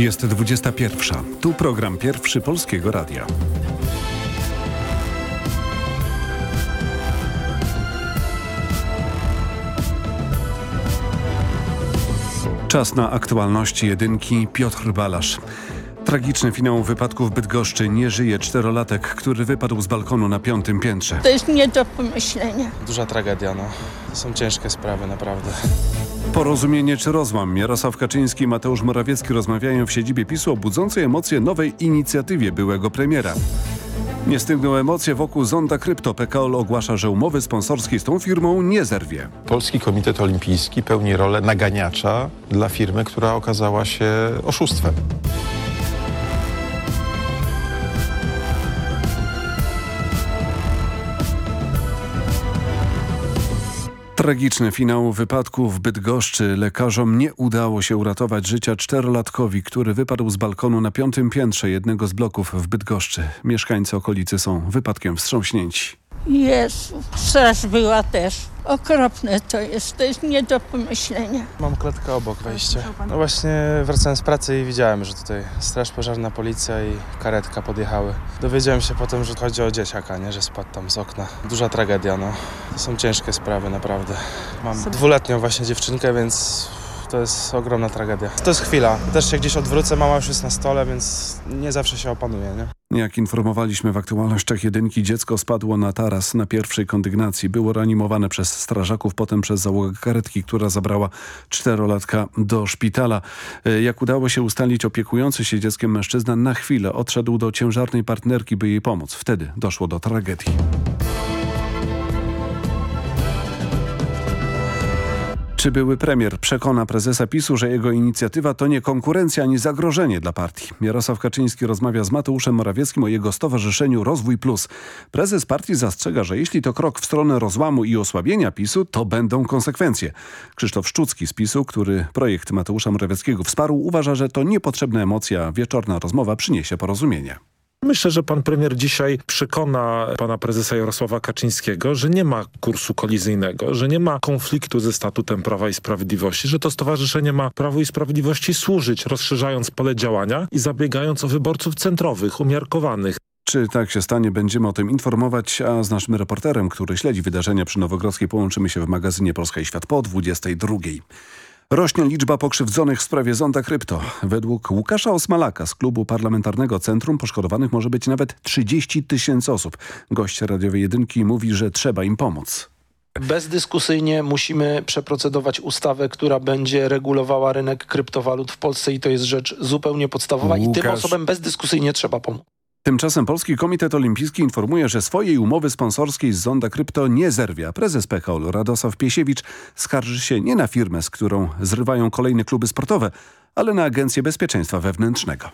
Jest 21. Tu program pierwszy Polskiego Radia. Czas na aktualności jedynki Piotr Balasz. Tragiczny finał wypadku w Bydgoszczy. Nie żyje czterolatek, który wypadł z balkonu na piątym piętrze. To jest nie do pomyślenia. Duża tragedia, no. To są ciężkie sprawy, naprawdę. Porozumienie czy rozłam? Jarosław Kaczyński i Mateusz Morawiecki rozmawiają w siedzibie PiSu o budzącej emocje nowej inicjatywie byłego premiera. Nie stygną emocje wokół Zonda Krypto. PKOL ogłasza, że umowy sponsorskie z tą firmą nie zerwie. Polski Komitet Olimpijski pełni rolę naganiacza dla firmy, która okazała się oszustwem. Tragiczny finał wypadku w Bydgoszczy. Lekarzom nie udało się uratować życia czterolatkowi, który wypadł z balkonu na piątym piętrze jednego z bloków w Bydgoszczy. Mieszkańcy okolicy są wypadkiem wstrząśnięci. Jezu, straż była też. Okropne to jest, to jest nie do pomyślenia. Mam klatkę obok wejścia. No właśnie wracałem z pracy i widziałem, że tutaj straż pożarna, policja i karetka podjechały. Dowiedziałem się potem, że chodzi o dzieciaka, nie? że spadł tam z okna. Duża tragedia, no. To są ciężkie sprawy, naprawdę. Mam dwuletnią właśnie dziewczynkę, więc to jest ogromna tragedia. To jest chwila. Też się gdzieś odwrócę, mama już jest na stole, więc nie zawsze się opanuje, nie? Jak informowaliśmy w aktualnościach jedynki, dziecko spadło na taras na pierwszej kondygnacji. Było reanimowane przez strażaków, potem przez załogę karetki, która zabrała czterolatka do szpitala. E, Jak udało się ustalić, opiekujący się dzieckiem mężczyzna na chwilę odszedł do ciężarnej partnerki, by jej pomóc. Wtedy doszło do tragedii. Czy były premier przekona prezesa PiSu, że jego inicjatywa to nie konkurencja ani zagrożenie dla partii? Jarosław Kaczyński rozmawia z Mateuszem Morawieckim o jego stowarzyszeniu Rozwój Plus. Prezes partii zastrzega, że jeśli to krok w stronę rozłamu i osłabienia PiSu, to będą konsekwencje. Krzysztof Szczucki z PiSu, który projekt Mateusza Morawieckiego wsparł, uważa, że to niepotrzebna emocja, wieczorna rozmowa przyniesie porozumienie. Myślę, że pan premier dzisiaj przekona pana prezesa Jarosława Kaczyńskiego, że nie ma kursu kolizyjnego, że nie ma konfliktu ze statutem Prawa i Sprawiedliwości, że to stowarzyszenie ma Prawo i Sprawiedliwości służyć, rozszerzając pole działania i zabiegając o wyborców centrowych, umiarkowanych. Czy tak się stanie, będziemy o tym informować, a z naszym reporterem, który śledzi wydarzenia przy Nowogrodzkiej, połączymy się w magazynie Polska i Świat po 22. Rośnie liczba pokrzywdzonych w sprawie zonda krypto. Według Łukasza Osmalaka z klubu parlamentarnego Centrum poszkodowanych może być nawet 30 tysięcy osób. Gość radiowej jedynki mówi, że trzeba im pomóc. Bezdyskusyjnie musimy przeprocedować ustawę, która będzie regulowała rynek kryptowalut w Polsce i to jest rzecz zupełnie podstawowa i tym Łukasz- osobom bezdyskusyjnie trzeba pomóc. Tymczasem Polski Komitet Olimpijski informuje, że swojej umowy sponsorskiej z Zonda Krypto nie zerwie. a Prezes PKOL Radosław Piesiewicz skarży się nie na firmę, z którą zrywają kolejne kluby sportowe, ale na Agencję Bezpieczeństwa Wewnętrznego.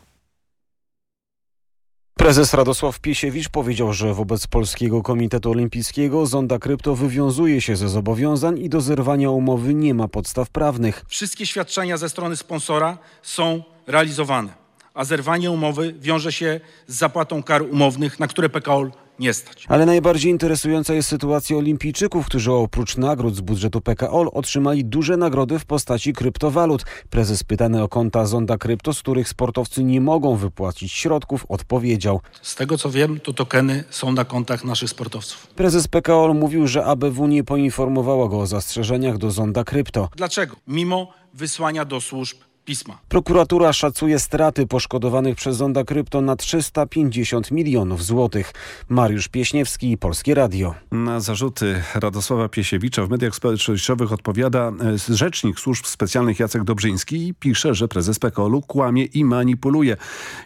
Prezes Radosław Piesiewicz powiedział, że wobec Polskiego Komitetu Olimpijskiego Zonda Krypto wywiązuje się ze zobowiązań i do zerwania umowy nie ma podstaw prawnych. Wszystkie świadczenia ze strony sponsora są realizowane, a zerwanie umowy wiąże się z zapłatą kar umownych, na które PKOL nie stać. Ale najbardziej interesująca jest sytuacja olimpijczyków, którzy oprócz nagród z budżetu PKOL otrzymali duże nagrody w postaci kryptowalut. Prezes pytany o konta Zonda Krypto, z których sportowcy nie mogą wypłacić środków, odpowiedział. Z tego co wiem, to tokeny są na kontach naszych sportowców. Prezes PKOL mówił, że ABW nie poinformowała go o zastrzeżeniach do Zonda Krypto. Dlaczego? Mimo wysłania do służb pisma. Prokuratura szacuje straty poszkodowanych przez Zonda Krypto na 350 milionów złotych. Mariusz Pieśniewski, Polskie Radio. Na zarzuty Radosława Piesiewicza w mediach społecznościowych odpowiada e, rzecznik służb specjalnych Jacek Dobrzyński i pisze, że prezes PKOL-u kłamie i manipuluje.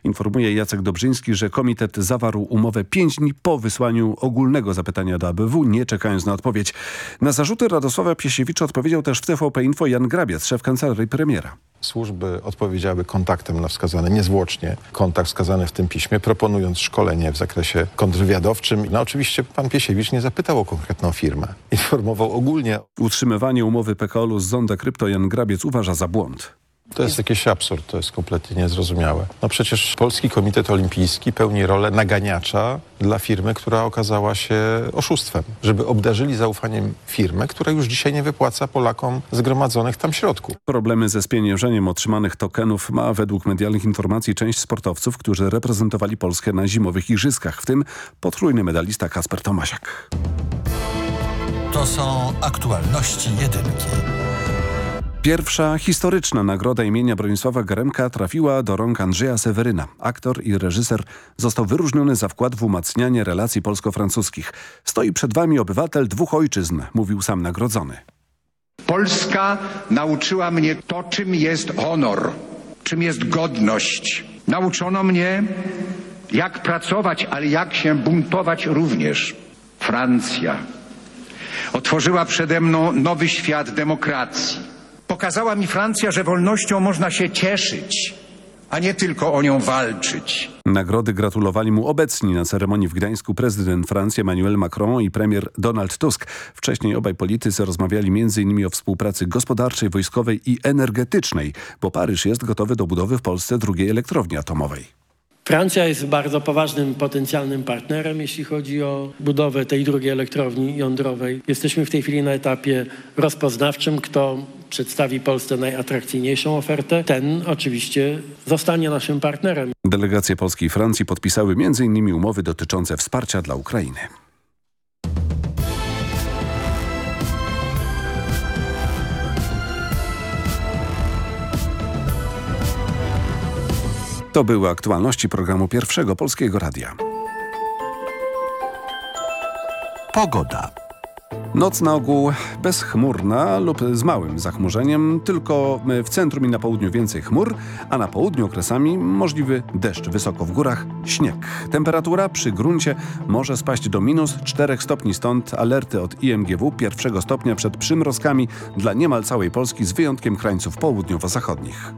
Informuje Jacek Dobrzyński, że komitet zawarł umowę pięć dni po wysłaniu ogólnego zapytania do ABW, nie czekając na odpowiedź. Na zarzuty Radosława Piesiewicza odpowiedział też w TVP Info Jan Grabiec, szef kancelarii premiera. Służby odpowiedziały kontaktem na wskazany niezwłocznie kontakt wskazany w tym piśmie, proponując szkolenie w zakresie kontrwywiadowczym. No oczywiście pan Piesiewicz nie zapytał o konkretną firmę. Informował ogólnie Utrzymywanie umowy PKOL-u z Zonda Krypto Jan Grabiec uważa za błąd. To jest jakiś absurd, to jest kompletnie niezrozumiałe. No przecież Polski Komitet Olimpijski pełni rolę naganiacza dla firmy, która okazała się oszustwem, żeby obdarzyli zaufaniem firmę, która już dzisiaj nie wypłaca Polakom zgromadzonych tam środków. Problemy ze spieniężeniem otrzymanych tokenów ma według medialnych informacji część sportowców, którzy reprezentowali Polskę na zimowych igrzyskach, w tym potrójny medalista Kasper Tomasiak. To są aktualności jedynki. Pierwsza historyczna nagroda imienia Bronisława Geremka trafiła do rąk Andrzeja Seweryna. Aktor i reżyser został wyróżniony za wkład w umacnianie relacji polsko-francuskich. Stoi przed wami obywatel dwóch ojczyzn, mówił sam nagrodzony. Polska nauczyła mnie to, czym jest honor, czym jest godność. Nauczono mnie, jak pracować, ale jak się buntować również. Francja otworzyła przede mną nowy świat demokracji. Pokazała mi Francja, że wolnością można się cieszyć, a nie tylko o nią walczyć. Nagrody gratulowali mu obecni na ceremonii w Gdańsku prezydent Francji Emmanuel Macron i premier Donald Tusk. Wcześniej obaj politycy rozmawiali m.in. o współpracy gospodarczej, wojskowej i energetycznej, bo Paryż jest gotowy do budowy w Polsce drugiej elektrowni atomowej. Francja jest bardzo poważnym potencjalnym partnerem, jeśli chodzi o budowę tej drugiej elektrowni jądrowej. Jesteśmy w tej chwili na etapie rozpoznawczym, kto przedstawi Polsce najatrakcyjniejszą ofertę, ten oczywiście zostanie naszym partnerem. Delegacje Polski i Francji podpisały m.in. umowy dotyczące wsparcia dla Ukrainy. To były aktualności programu Pierwszego Polskiego Radia. Pogoda. Noc na ogół bezchmurna lub z małym zachmurzeniem, tylko w centrum i na południu więcej chmur, a na południu okresami możliwy deszcz, wysoko w górach śnieg. Temperatura przy gruncie może spaść do minus 4 stopni, stąd alerty od IMGW pierwszego stopnia przed przymrozkami dla niemal całej Polski z wyjątkiem krańców południowo-zachodnich.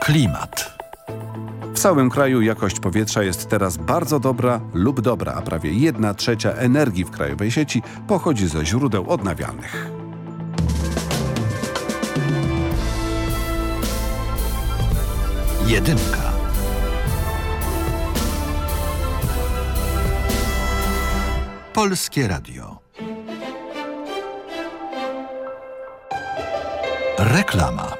Klimat. W całym kraju jakość powietrza jest teraz bardzo dobra lub dobra, a prawie 1 trzecia energii w krajowej sieci pochodzi ze źródeł odnawialnych. Jedynka. Polskie Radio. Reklama.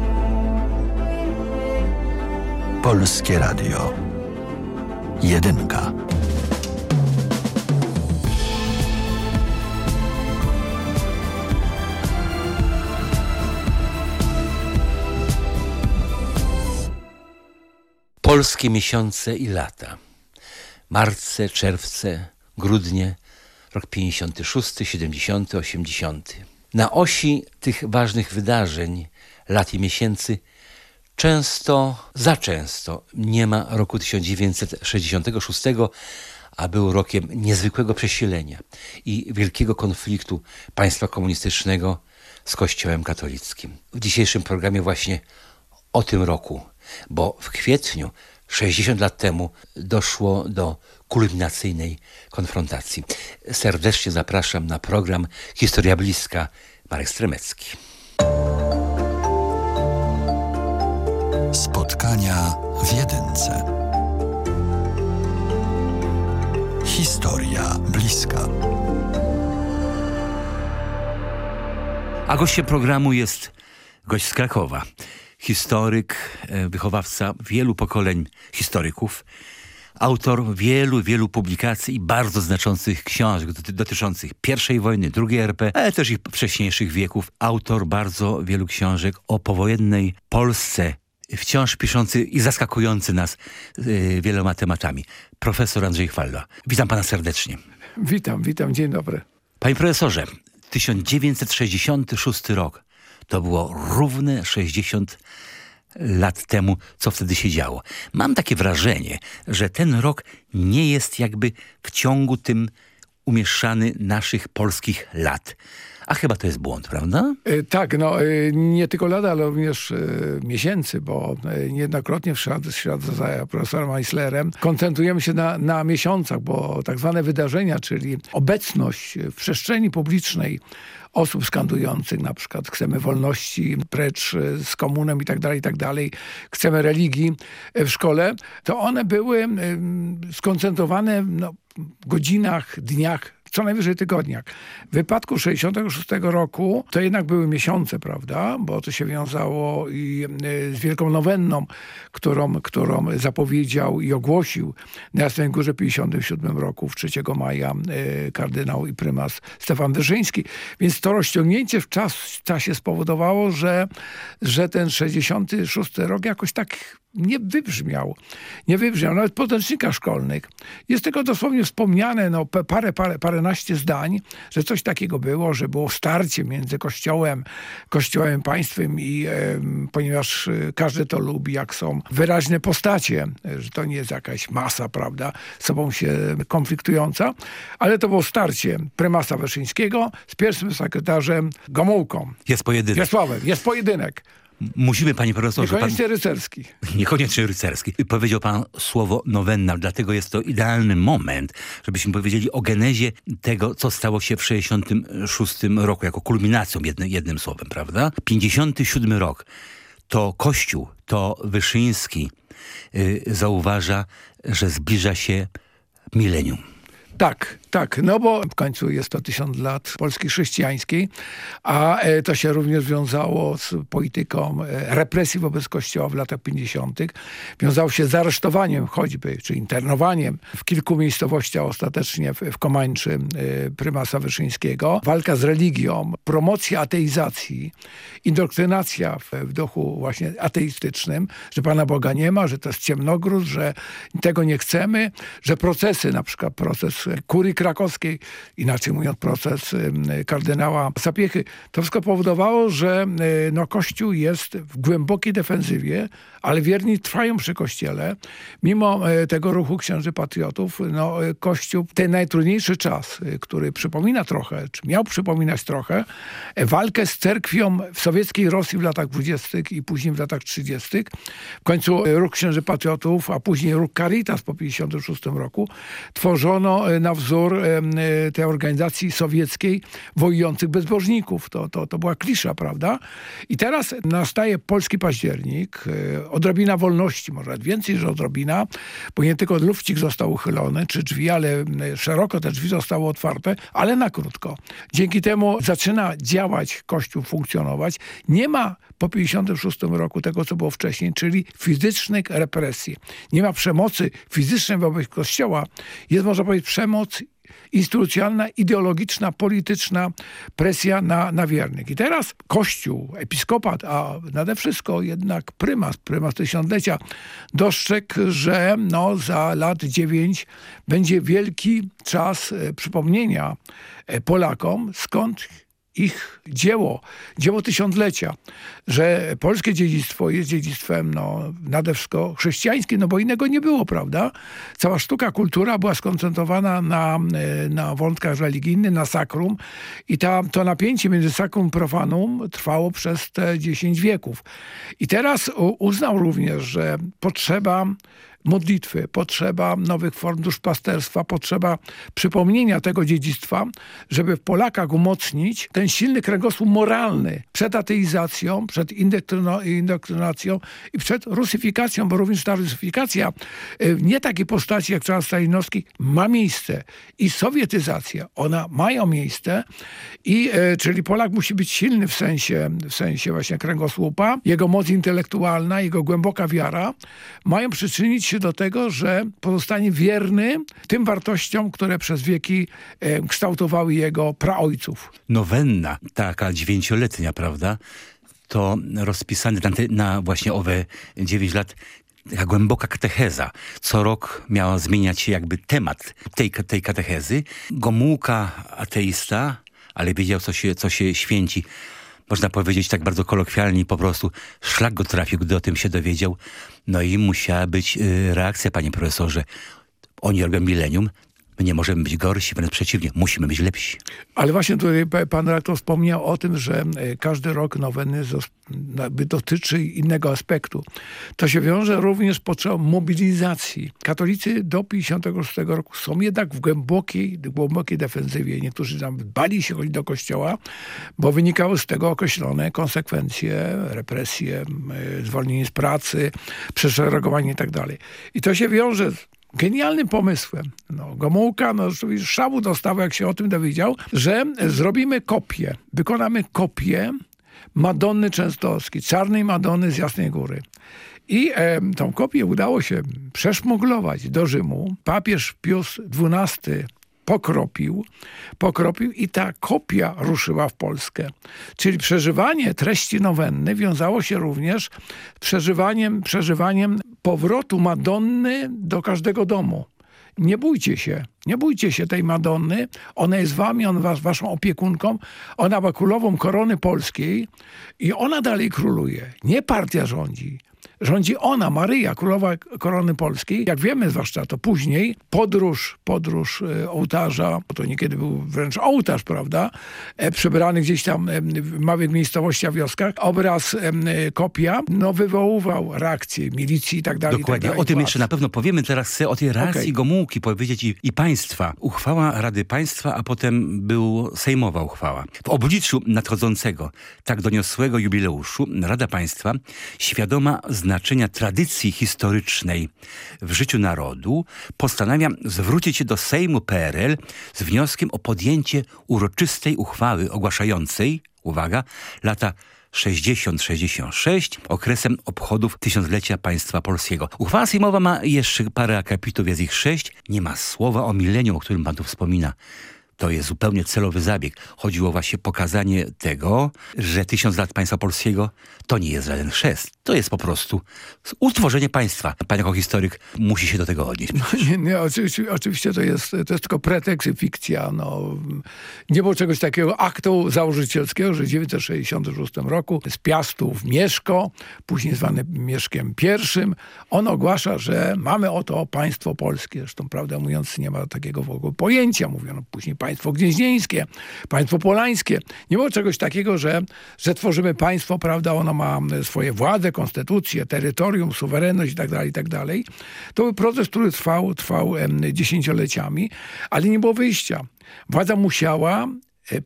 Polskie Radio. Jedynka. Polskie miesiące i lata. Marce, czerwce, grudnie, rok 56, 70, 80. Na osi tych ważnych wydarzeń, lat i miesięcy często, za często nie ma roku 1966, a był rokiem niezwykłego przesilenia i wielkiego konfliktu państwa komunistycznego z Kościołem katolickim. W dzisiejszym programie właśnie o tym roku bo w kwietniu 60 lat temu doszło do kulminacyjnej konfrontacji. Serdecznie zapraszam na program Historia Bliska. Marek Stremecki. Spotkania w jedynce. Historia bliska. A gościem programu jest gość z Krakowa. Historyk, e, wychowawca wielu pokoleń historyków, autor wielu, wielu publikacji i bardzo znaczących książek doty- dotyczących I wojny, II RP, ale też i wcześniejszych wieków. Autor bardzo wielu książek o powojennej Polsce, wciąż piszący i zaskakujący nas y, wieloma tematami. Profesor Andrzej Chwalla. Witam pana serdecznie. Witam, witam, dzień dobry. Panie profesorze, 1966 rok to było równe 60 lat temu, co wtedy się działo. Mam takie wrażenie, że ten rok nie jest jakby w ciągu tym umieszczany naszych polskich lat. A chyba to jest błąd, prawda? E, Tak, no e, nie tylko lata, ale również e, miesięcy, bo niejednokrotnie w ślad, za profesorem Meisslerem koncentrujemy się na, na miesiącach, bo tak zwane wydarzenia, czyli obecność w przestrzeni publicznej osób skandujących na przykład chcemy wolności, precz z komunem i tak dalej, i tak dalej, chcemy religii w szkole, to one były skoncentrowane no, w godzinach, dniach co najwyżej tygodniach. W wypadku 66 roku to jednak były miesiące, prawda? Bo to się wiązało i e, z Wielką Nowenną, którą, którą zapowiedział i ogłosił na Jasnej Górze w 57 roku, w 3 maja e, kardynał i prymas Stefan Wyszyński. Więc to rozciągnięcie w, czas, w czasie spowodowało, że, że ten 66 rok jakoś tak nie wybrzmiał. Nie wybrzmiał, nawet w podręcznikach szkolnych. Jest tylko dosłownie wspomniane no, parę, parę, paręnaście zdań, że coś takiego było, że było starcie między Kościołem, Kościołem państwem i em, ponieważ e, każdy to lubi, jak są wyraźne postacie, e, że to nie jest jakaś masa, prawda, z sobą się konfliktująca, ale to było starcie prymasa Wyszyńskiego z pierwszym sekretarzem Gomułką. Jest pojedynek. Wiesławem. Jest pojedynek. Musimy, panie profesorze... Pan... Niekoniecznie rycerski. Niekoniecznie rycerski. Powiedział pan słowo nowenna, dlatego jest to idealny moment, żebyśmy powiedzieli o genezie tego, co stało się w 66 roku, jako kulminacją jednym, jednym słowem, prawda? 57 rok to Kościół, to Wyszyński y, zauważa, że zbliża się milenium. Tak, tak, no bo w końcu jest to tysiąc lat Polski chrześcijańskiej, a e, to się również wiązało z polityką e, represji wobec Kościoła w latach 50. Wiązało się z aresztowaniem choćby, czy internowaniem w kilku miejscowościach, ostatecznie w, w Komańczy e, prymasa Wyszyńskiego. Walka z religią, promocja ateizacji, indoktrynacja w, w duchu właśnie ateistycznym, że Pana Boga nie ma, że to jest ciemnogród, że tego nie chcemy, że procesy, na przykład proces kurii krakowskiej, inaczej mówiąc proces kardynała Sapiechy, to wszystko powodowało, że y, no, Kościół jest w głębokiej defensywie, ale wierni trwają przy Kościele. Mimo y, tego ruchu księży patriotów, no, y, Kościół ten najtrudniejszy czas, y, który przypomina trochę, czy miał przypominać trochę, e, walkę z cerkwią w sowieckiej Rosji w latach 20. i później w latach 30. W końcu ruch księży patriotów, a później ruch Caritas po 56 roku tworzono na wzór y, tej organizacji sowieckiej wojujących bezbożników. To, to, to była klisza, prawda? I teraz nastaje polski październik, y, odrobina wolności, może więcej, że odrobina, bo nie tylko lufcik został uchylony, czy drzwi, ale y, szeroko te drzwi zostały otwarte, ale na krótko. Dzięki temu zaczyna działać Kościół, funkcjonować. Nie ma po 56 roku tego, co było wcześniej, czyli fizycznych represji. Nie ma przemocy fizycznej wobec Kościoła. Jest, można powiedzieć, przemoc instytucjonalna, ideologiczna, polityczna presja na, na wiernych. I teraz Kościół, episkopat, a nade wszystko jednak prymas, prymas tysiąclecia, dostrzegł, że no, za lat dziewięć będzie wielki czas e, przypomnienia e, Polakom, skąd ich dzieło, dzieło tysiąclecia, że polskie dziedzictwo jest dziedzictwem no, nade wszystko chrześcijańskim, no bo innego nie było, prawda? Cała sztuka, kultura była skoncentrowana na, e, na wątkach religijnych, na sakrum i ta, to napięcie między sakrum i profanum trwało przez te 10 wieków. I teraz uznał również, że potrzeba modlitwy, potrzeba nowych form duszpasterstwa, potrzeba przypomnienia tego dziedzictwa, żeby w Polakach umocnić ten silny kręgosłup moralny przed ateizacją, przed indoktrynacją i przed rusyfikacją, bo również ta rusyfikacja w e, nie takiej postaci jak czas stalinowski ma miejsce. I sowietyzacja, ona mają miejsce i e, czyli Polak musi być silny w sensie, w sensie właśnie kręgosłupa, jego moc intelektualna, jego głęboka wiara mają przyczynić się do tego, że pozostanie wierny tym wartościom, które przez wieki e, kształtowały jego praojców. Nowenna, taka dziewięcioletnia, prawda? To rozpisane na, te, na właśnie owe dziewięć lat taka głęboka katecheza. Co rok miała zmieniać się jakby temat tej, tej katechezy. Gomułka ateista, ale wiedział, co się, co się święci można powiedzieć tak bardzo kolokwialnie, po prostu szlak go trafił, gdy o tym się dowiedział. No i musiała być y, reakcja, panie profesorze. Oni robią milenium, My nie możemy być gorsi, wręcz przeciwnie, musimy być lepsi. Ale właśnie tutaj pan rektor wspomniał o tym, że e, każdy rok noweny dotyczy innego aspektu. To się wiąże również z potrzebą mobilizacji. Katolicy do 56 roku są jednak w głębokiej, głębokiej defensywie. Niektórzy tam bali się chodzić do kościoła, bo wynikały z tego określone konsekwencje, represje, e, zwolnienie z pracy, przeszeregowanie itd. Tak I to się wiąże genialnym pomysłem. No, Gomułka, no szału dostał, jak się o tym dowiedział, że zrobimy kopię, wykonamy kopię Madonny Częstochowskiej, czarnej Madony z Jasnej Góry. I e, tą kopię udało się przeszmuglować do Rzymu. Papież Pius XII pokropił, pokropił i ta kopia ruszyła w Polskę. Czyli przeżywanie treści nowenny wiązało się również z przeżywaniem, przeżywaniem powrotu Madonny do każdego domu. Nie bójcie się, nie bójcie się tej Madonny. Ona jest wami, ona was, waszą opiekunką. Ona ma królową korony polskiej i ona dalej króluje. Nie partia rządzi rządzi ona, Maryja, królowa korony polskiej. Jak wiemy, zwłaszcza to później, podróż, podróż e, ołtarza, bo to niekiedy był wręcz ołtarz, prawda, e, przebrany gdzieś tam e, w małych miejscowościach, wioskach, obraz, kopia, no wywoływał reakcję milicji i tak dalej. Dokładnie, tak dalej, o tym jeszcze na pewno powiemy. Teraz chcę o tej reakcji okay. Gomułki powiedzieć i, i państwa. Uchwała Rady Państwa, a potem był sejmowa uchwała. W obliczu nadchodzącego, tak doniosłego jubileuszu, Rada Państwa, świadoma znaczenia znaczenia tradycji historycznej w życiu narodu, postanawia zwrócić się do Sejmu PRL z wnioskiem o podjęcie uroczystej uchwały ogłaszającej, uwaga, lata 60-66 okresem obchodów tysiąclecia państwa polskiego. Uchwała sejmowa ma jeszcze parę akapitów, jest ich sześć. Nie ma słowa o milenium, o którym pan tu wspomina to jest zupełnie celowy zabieg. Chodziło właśnie o pokazanie tego, że tysiąc lat państwa polskiego to nie jest żaden chrzest. To jest po prostu utworzenie państwa. Pan jako historyk musi się do tego odnieść. No, nie, nie, oczywiście, oczywiście to, jest, to jest tylko pretekst i fikcja. No, nie było czegoś takiego aktu założycielskiego, że w 1966 roku z Piastów Mieszko, później zwany Mieszkiem I, on ogłasza, że mamy oto państwo polskie. Zresztą, prawdę mówiąc, nie ma takiego w ogóle pojęcia. Mówiono później państwo państwo gnieźnieńskie, państwo polańskie. Nie było czegoś takiego, że, że tworzymy państwo, prawda, ono ma swoje władze, konstytucję, terytorium, suwerenność itd., tak itd. Tak to był proces, który trwał, trwał dziesięcioleciami, ale nie było wyjścia. Władza musiała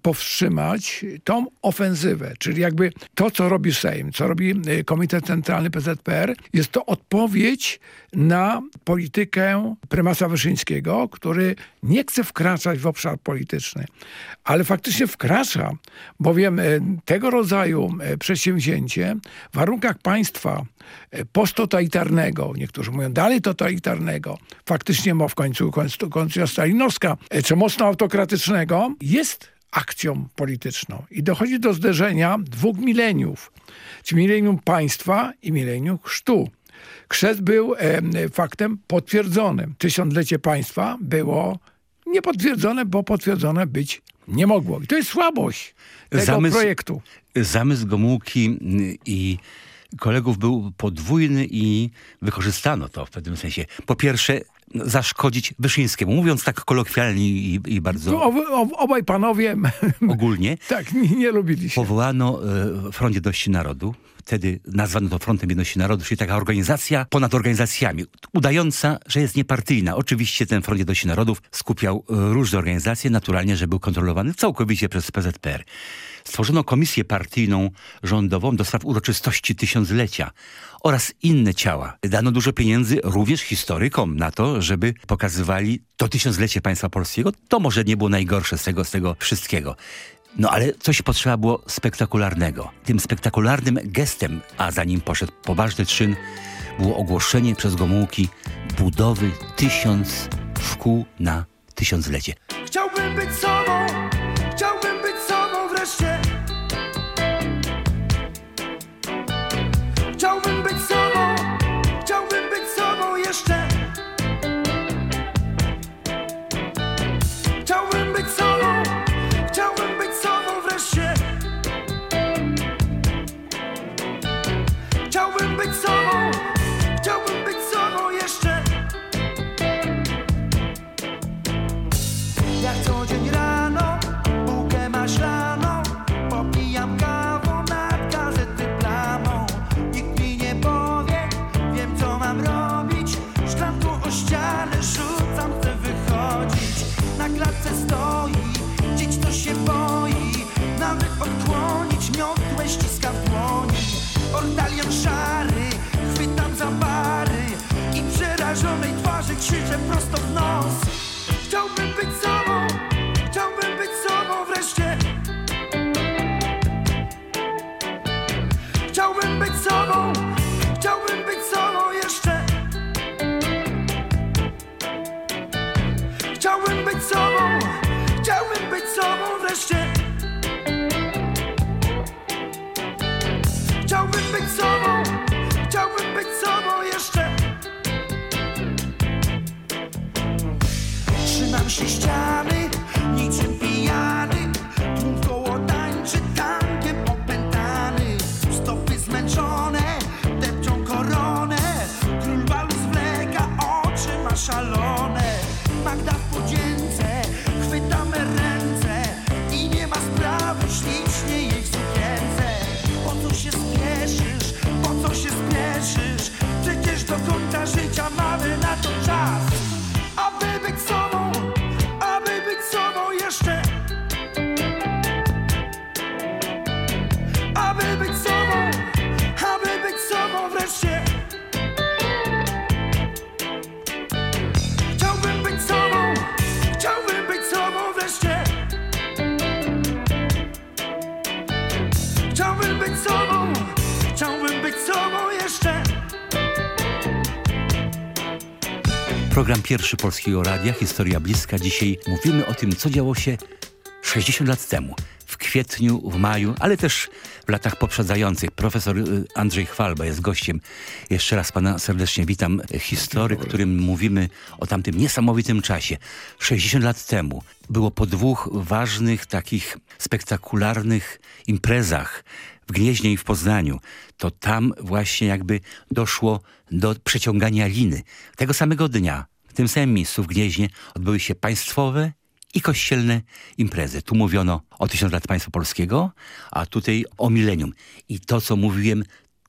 powstrzymać tą ofensywę, czyli jakby to, co robi Sejm, co robi e, Komitet Centralny PZPR, jest to odpowiedź na politykę prymasa Wyszyńskiego, który nie chce wkraczać w obszar polityczny, ale faktycznie wkracza, bowiem e, tego rodzaju przedsięwzięcie w warunkach państwa posttotalitarnego, niektórzy mówią dalej totalitarnego, faktycznie ma w końcu konstytucja stalinowska, czy mocno autokratycznego, jest akcją polityczną. I dochodzi do zderzenia dwóch mileniów, czyli milenium państwa i milenium chrztu. Chrzest był e, faktem potwierdzonym. Tysiąclecie państwa było niepotwierdzone, bo potwierdzone być nie mogło. I to jest słabość tego Zamysł- projektu. Zamysł Gomułki mm, i kolegów był podwójny i wykorzystano to w pewnym sensie. Po pierwsze, no, zaszkodzić Wyszyńskiemu, mówiąc tak kolokwialnie i, i bardzo Tu ob, ob, obaj panowie ogólnie. tak nie, nie lubili się. Powołano e, Front Jedności Narodu. Wtedy nazwano to Frontem Jedności Narodu, czyli taka organizacja ponad organizacjami, udająca, że jest niepartyjna. Oczywiście ten Front Jedności Narodów skupiał e, różne organizacje, naturalnie, że był kontrolowany całkowicie przez PZPR. Stworzono komisję partyjną rządową do spraw uroczystości tysiąclecia oraz inne ciała. Dano dużo pieniędzy również historykom na to, żeby pokazywali to tysiąclecie państwa polskiego. To może nie było najgorsze z tego, z tego wszystkiego. No ale coś potrzeba było spektakularnego. Tym spektakularnym gestem, a za nim poszedł poważny czyn, było ogłoszenie przez Gomułki budowy tysiąc szkół na tysiąclecie. Chciałbym być Program pierwszy Polskiego Radia, Historia Bliska. Dzisiaj mówimy o tym, co działo się 60 lat temu. W kwietniu, w maju, ale też w latach poprzedzających. Profesor y, Andrzej Chwalba jest gościem. Jeszcze raz pana serdecznie witam. Historyk, którym mówimy o tamtym niesamowitym czasie. 60 lat temu było po dwóch ważnych, takich spektakularnych imprezach w Gnieźnie i w Poznaniu, to tam właśnie jakby doszło do przeciągania liny. Tego samego dnia, w tym samym miejscu w Gnieźnie odbyły się państwowe i kościelne imprezy. Tu mówiono o tysiąc lat państwa polskiego, a tutaj o milenium. I to, co mówiłem,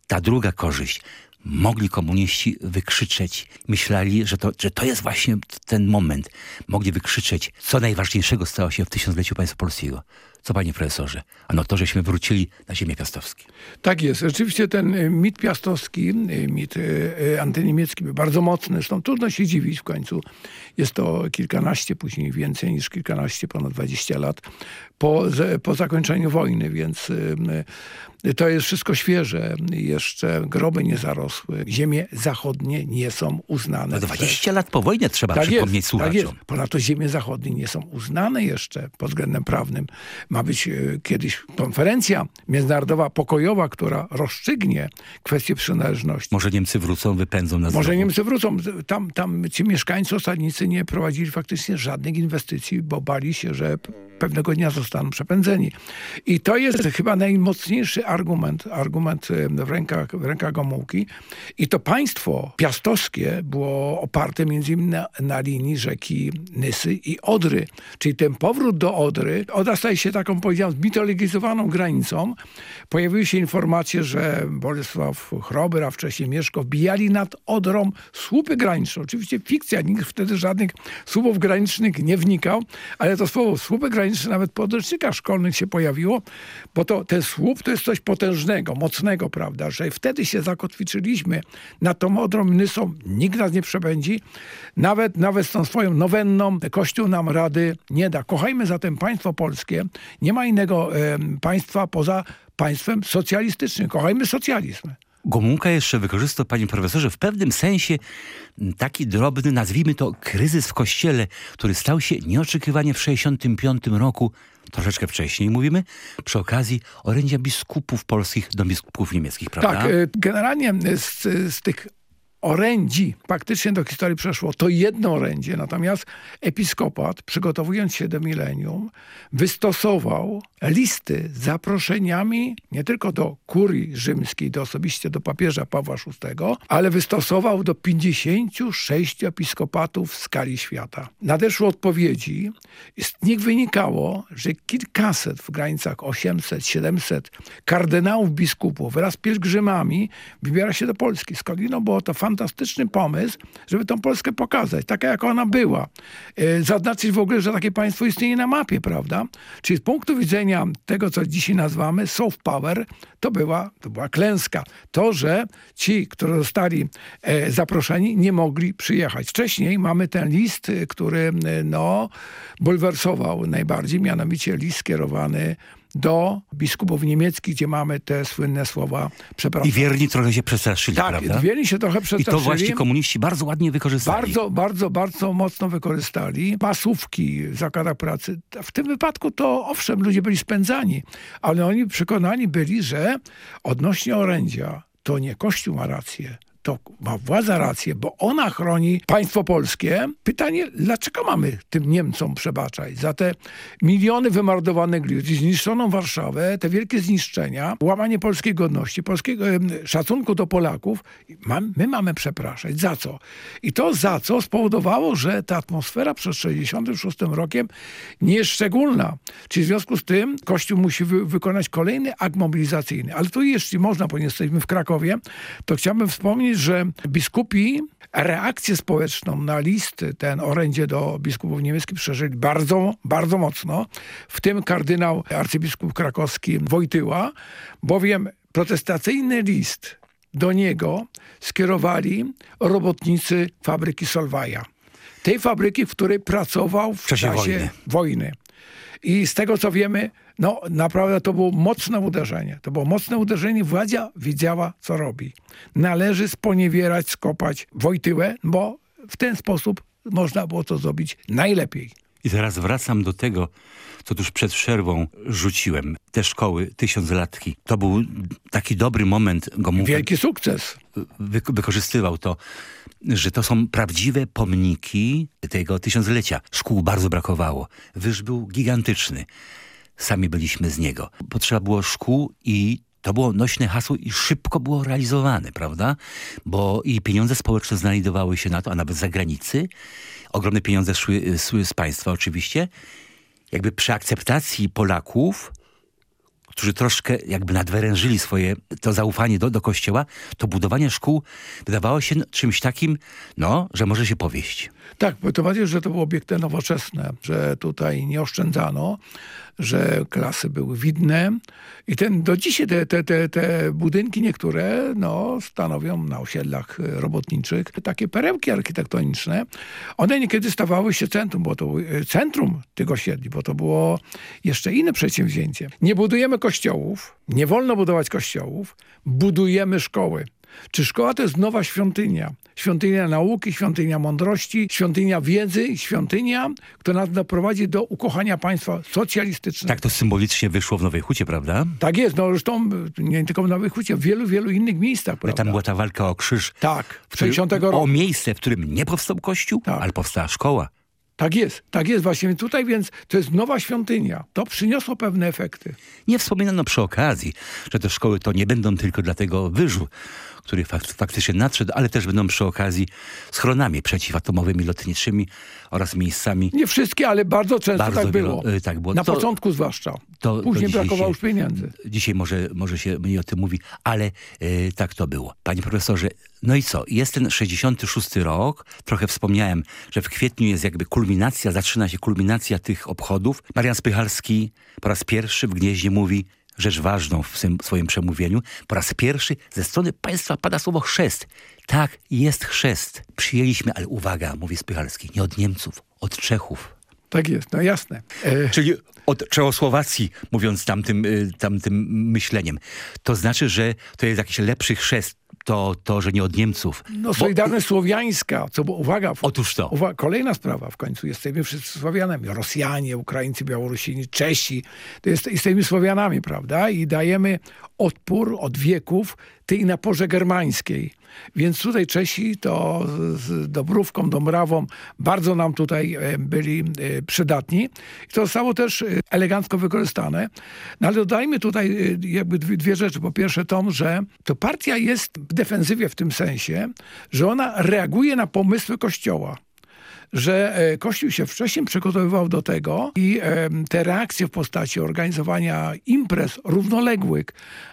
ta druga korzyść. Mogli komuniści wykrzyczeć, myśleli, że to, że to jest właśnie ten moment. Mogli wykrzyczeć, co najważniejszego stało się w tysiącleciu państwa polskiego. Co panie profesorze? Ano to, żeśmy wrócili na ziemię piastowskie. Tak jest. Rzeczywiście ten y, mit piastowski, y, mit y, antyniemiecki był bardzo mocny. Zresztą trudno się dziwić w końcu. Jest to kilkanaście, później więcej niż kilkanaście, ponad 20 lat po, po zakończeniu wojny, więc to jest wszystko świeże. Jeszcze groby nie zarosły. Ziemie zachodnie nie są uznane. No przez- 20 lat po wojnie trzeba tak przypomnieć jest, słuchaczom. tak jest. Ponadto ziemie zachodnie nie są uznane jeszcze pod względem prawnym. ma być e, kiedyś konferencja międzynarodowa, pokojowa, która rozstrzygnie kwestię przynależności. Może Niemcy wrócą, wypędzą nas Może znowu. Niemcy wrócą. Tam, tam ci mieszkańcy osadnicy nie prowadzili faktycznie żadnych inwestycji, bo bali się, że pewnego dnia zostaną przepędzeni. I to jest chyba najmocniejszy argument, argument e, w rękach, w rękach Gomułki. I to państwo piastowskie było oparte między innymi na, na linii rzeki Nysy i Odry. Czyli ten powrót do Odry, Odra staje się taką, powiedziałem, zmitologizowaną granicą. Pojawiły się informacje, że Bolesław Chrober, a wcześniej Mieszko, wbijali nad Odrą słupy graniczne. Oczywiście fikcja, nikt wtedy żadnych słupów granicznych nie wnikał, ale to słowo słupy graniczne nawet w podręcznikach szkolnych się pojawiło, bo to ten słup to jest coś potężnego, mocnego, prawda, że wtedy się zakotwiczyliśmy nad tą Odrą Nysą, nikt nas nie przebędzi, nawet, nawet z tą swoją nowenną Kościół nam rady nie da. Kochajmy zatem państwo polskie, nie ma innego państwa poza państwem socjalistycznym. Kochajmy socjalizm. Gomułka jeszcze wykorzystał, panie profesorze, w pewnym sensie taki drobny, nazwijmy to, kryzys w kościele, który stał się nieoczekiwanie w 1965 roku, troszeczkę wcześniej mówimy, przy okazji orędzia biskupów polskich do biskupów niemieckich, prawda? Tak, e, generalnie z, z tych orędzi faktycznie do historii przeszło to jedno orędzie, natomiast episkopat, przygotowując się do milenium, wystosował listy z zaproszeniami nie tylko do kurii rzymskiej, do osobiście do papieża Pawła VI, ale wystosował do 56 episkopatów w skali świata. Nadeszły odpowiedzi i z nich wynikało, że kilkaset w granicach 800, 700 kardynałów, biskupów wraz z pielgrzymami wybiera się do Polski. Skądinąd było to fantastyczny pomysł, żeby tą Polskę pokazać, taka jak ona była. E, Zaznaczyć w ogóle, że takie państwo istnieje na mapie, prawda? Czyli z punktu widzenia tego, co dzisiaj nazywamy soft power, to była, to była klęska. To, że ci, którzy zostali e, zaproszeni, nie mogli przyjechać. Wcześniej mamy ten list, który e, no, bulwersował najbardziej, mianowicie list skierowany do biskupów niemieckich, gdzie mamy te słynne słowa przepraszam. I wierni trochę się przestraszyli, Tak, prawda? wierni się trochę I przestraszyli. to właśnie komuniści bardzo ładnie wykorzystali. Bardzo, bardzo, bardzo mocno wykorzystali. Masówki w zakładach pracy. W tym wypadku to owszem, ludzie byli spędzani, ale oni przekonani byli, że odnośnie orędzia to nie Kościół ma rację, to ma władza rację, bo ona chroni państwo polskie. Pytanie, dlaczego mamy tym Niemcom przebaczać za te miliony wymordowanych ludzi, zniszczoną Warszawę, te wielkie zniszczenia, łamanie polskiej godności, polskiego szacunku do Polaków. My mamy przepraszać. Za co? I to za co spowodowało, że ta atmosfera przed 66 rokiem nie jest szczególna. Czyli w związku z tym Kościół musi wy, wykonać kolejny akt mobilizacyjny. Ale tu jeśli można, bo jesteśmy w Krakowie, to chciałbym wspomnieć, że biskupi reakcję społeczną na list, ten orędzie do biskupów niemieckich przeżyli bardzo, bardzo mocno. W tym kardynał arcybiskup krakowski Wojtyła, bowiem protestacyjny list do niego skierowali robotnicy fabryki Solwaja. Tej fabryki, w której pracował w, czasie czasie wojny. wojny. I z tego co wiemy, no naprawdę to było mocne uderzenie. To było mocne uderzenie. Władza wiedziała, co robi. Należy sponiewierać, skopać Wojtyłę, bo w ten sposób można było to zrobić najlepiej. I teraz wracam do tego, co tuż przed przerwą rzuciłem. Te szkoły, tysiąclatki. To był taki dobry moment Gomułka. Wielki sukces. Wy, wykorzystywał to, że to są prawdziwe pomniki tego tysiąclecia. Szkół bardzo brakowało. Wyż był gigantyczny. Sami byliśmy z niego. Potrzeba było szkół i to było nośne hasło i szybko było realizowane, prawda? Bo i pieniądze społeczne znajdowały się na to, a nawet z zagranicy. Ogromne pieniądze szły, szły z państwa oczywiście. Jakby przy akceptacji Polaków, którzy troszkę jakby nadwyrężyli swoje to zaufanie do, do kościoła, to budowanie szkół wydawało się czymś takim, no, że może się powieść. Tak, to bardziej, że to było obiekty nowoczesne, że tutaj nie oszczędzano, że klasy były widne i ten, do dzisiaj te, te, te, te budynki niektóre no, stanowią na osiedlach robotniczych takie perełki architektoniczne. One niekiedy stawały się centrum, bo to e, centrum tych osiedli, bo to było jeszcze inne przedsięwzięcie. Nie budujemy kościołów, nie wolno budować kościołów, budujemy szkoły. Czy szkoła to jest nowa świątynia? Świątynia nauki, świątynia mądrości, świątynia wiedzy, świątynia, która nas doprowadzi do ukochania państwa socjalistycznego. Tak to symbolicznie wyszło w Nowej Hucie, prawda? Tak jest, no zresztą nie tylko w Nowej Hucie, w wielu, wielu innych miejscach, prawda? Tam była ta walka o krzyż. Tak, w którym- 60 roku. O miejsce, w którym nie powstał kościół, ale powstała szkoła. Tak jest, tak jest właśnie tutaj, więc to jest nowa świątynia. To przyniosło pewne efekty. Nie wspominano przy okazji, że te szkoły to nie będą tylko dla tego wyżu, który fak faktycznie nadszedł, ale też będą przy okazji schronami przeciwatomowymi, lotniczymi oraz miejscami. Nie wszystkie, ale bardzo często Bardzo tak wielo- było. y, tak było. Na To- początku zwłaszcza. To, Później to brakowało już pieniędzy. Dzisiaj może, może się mniej o tym mówi, ale e, tak to było. Panie profesorze, no i co? Jest ten 66 rok. Trochę wspomniałem, że w kwietniu jest jakby kulminacja, zaczyna się kulminacja tych obchodów. Marian Spychalski po raz pierwszy w Gnieźnie mówi rzecz ważną w swoim przemówieniu. Po raz pierwszy ze strony państwa pada słowo chrzest. Tak, jest chrzest. Przyjęliśmy, ale uwaga, mówi Spychalski, nie od Niemców, od Czechów. Tak jest, no jasne. E, Czyli od Czechosłowacji, mówiąc tamtym, y, tamtym myśleniem. To znaczy, że to jest jakiś lepszy chrzest, to, to że nie od Niemców. No Solidarność Słowiańska, co bo uwaga. Otóż to. Uwaga, kolejna sprawa w końcu. Jesteśmy wszyscy Słowianami. Rosjanie, Ukraińcy, Białorusini, Czesi. To jest, jesteśmy Słowianami, prawda? I dajemy odpór od wieków tej naporze germańskiej. Więc tutaj Czesi to z- Dobrówką, Dąbrawą bardzo nam tutaj e, byli e, przydatni. I to zostało też e, elegancko wykorzystane. No ale dodajmy tutaj jakby dwie, dwie rzeczy. Po pierwsze to, że to partia jest w defensywie w tym sensie, że ona reaguje na pomysły Kościoła że e, Kościół się wcześniej przygotowywał do tego i e, te reakcje w postaci organizowania imprez równoległych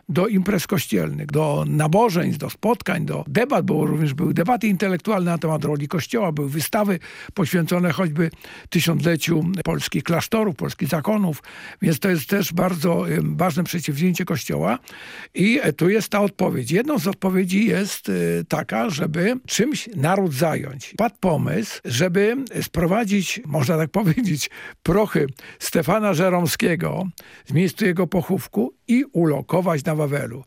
do imprez kościelnych, do nabożeństw, do spotkań, do debat, bo również były debaty intelektualne na temat roli Kościoła, były wystawy poświęcone choćby tysiącleciu polskich klasztorów, polskich zakonów, więc to jest też bardzo ważne przedsięwzięcie Kościoła i e, tu jest ta odpowiedź. Jedną z odpowiedzi jest taka, żeby czymś naród zająć. Padł pomysł, żeby sprowadzić, można tak powiedzieć, prochy Stefana Żeromskiego z miejsca jego pochówku i ulokować na Wawelu.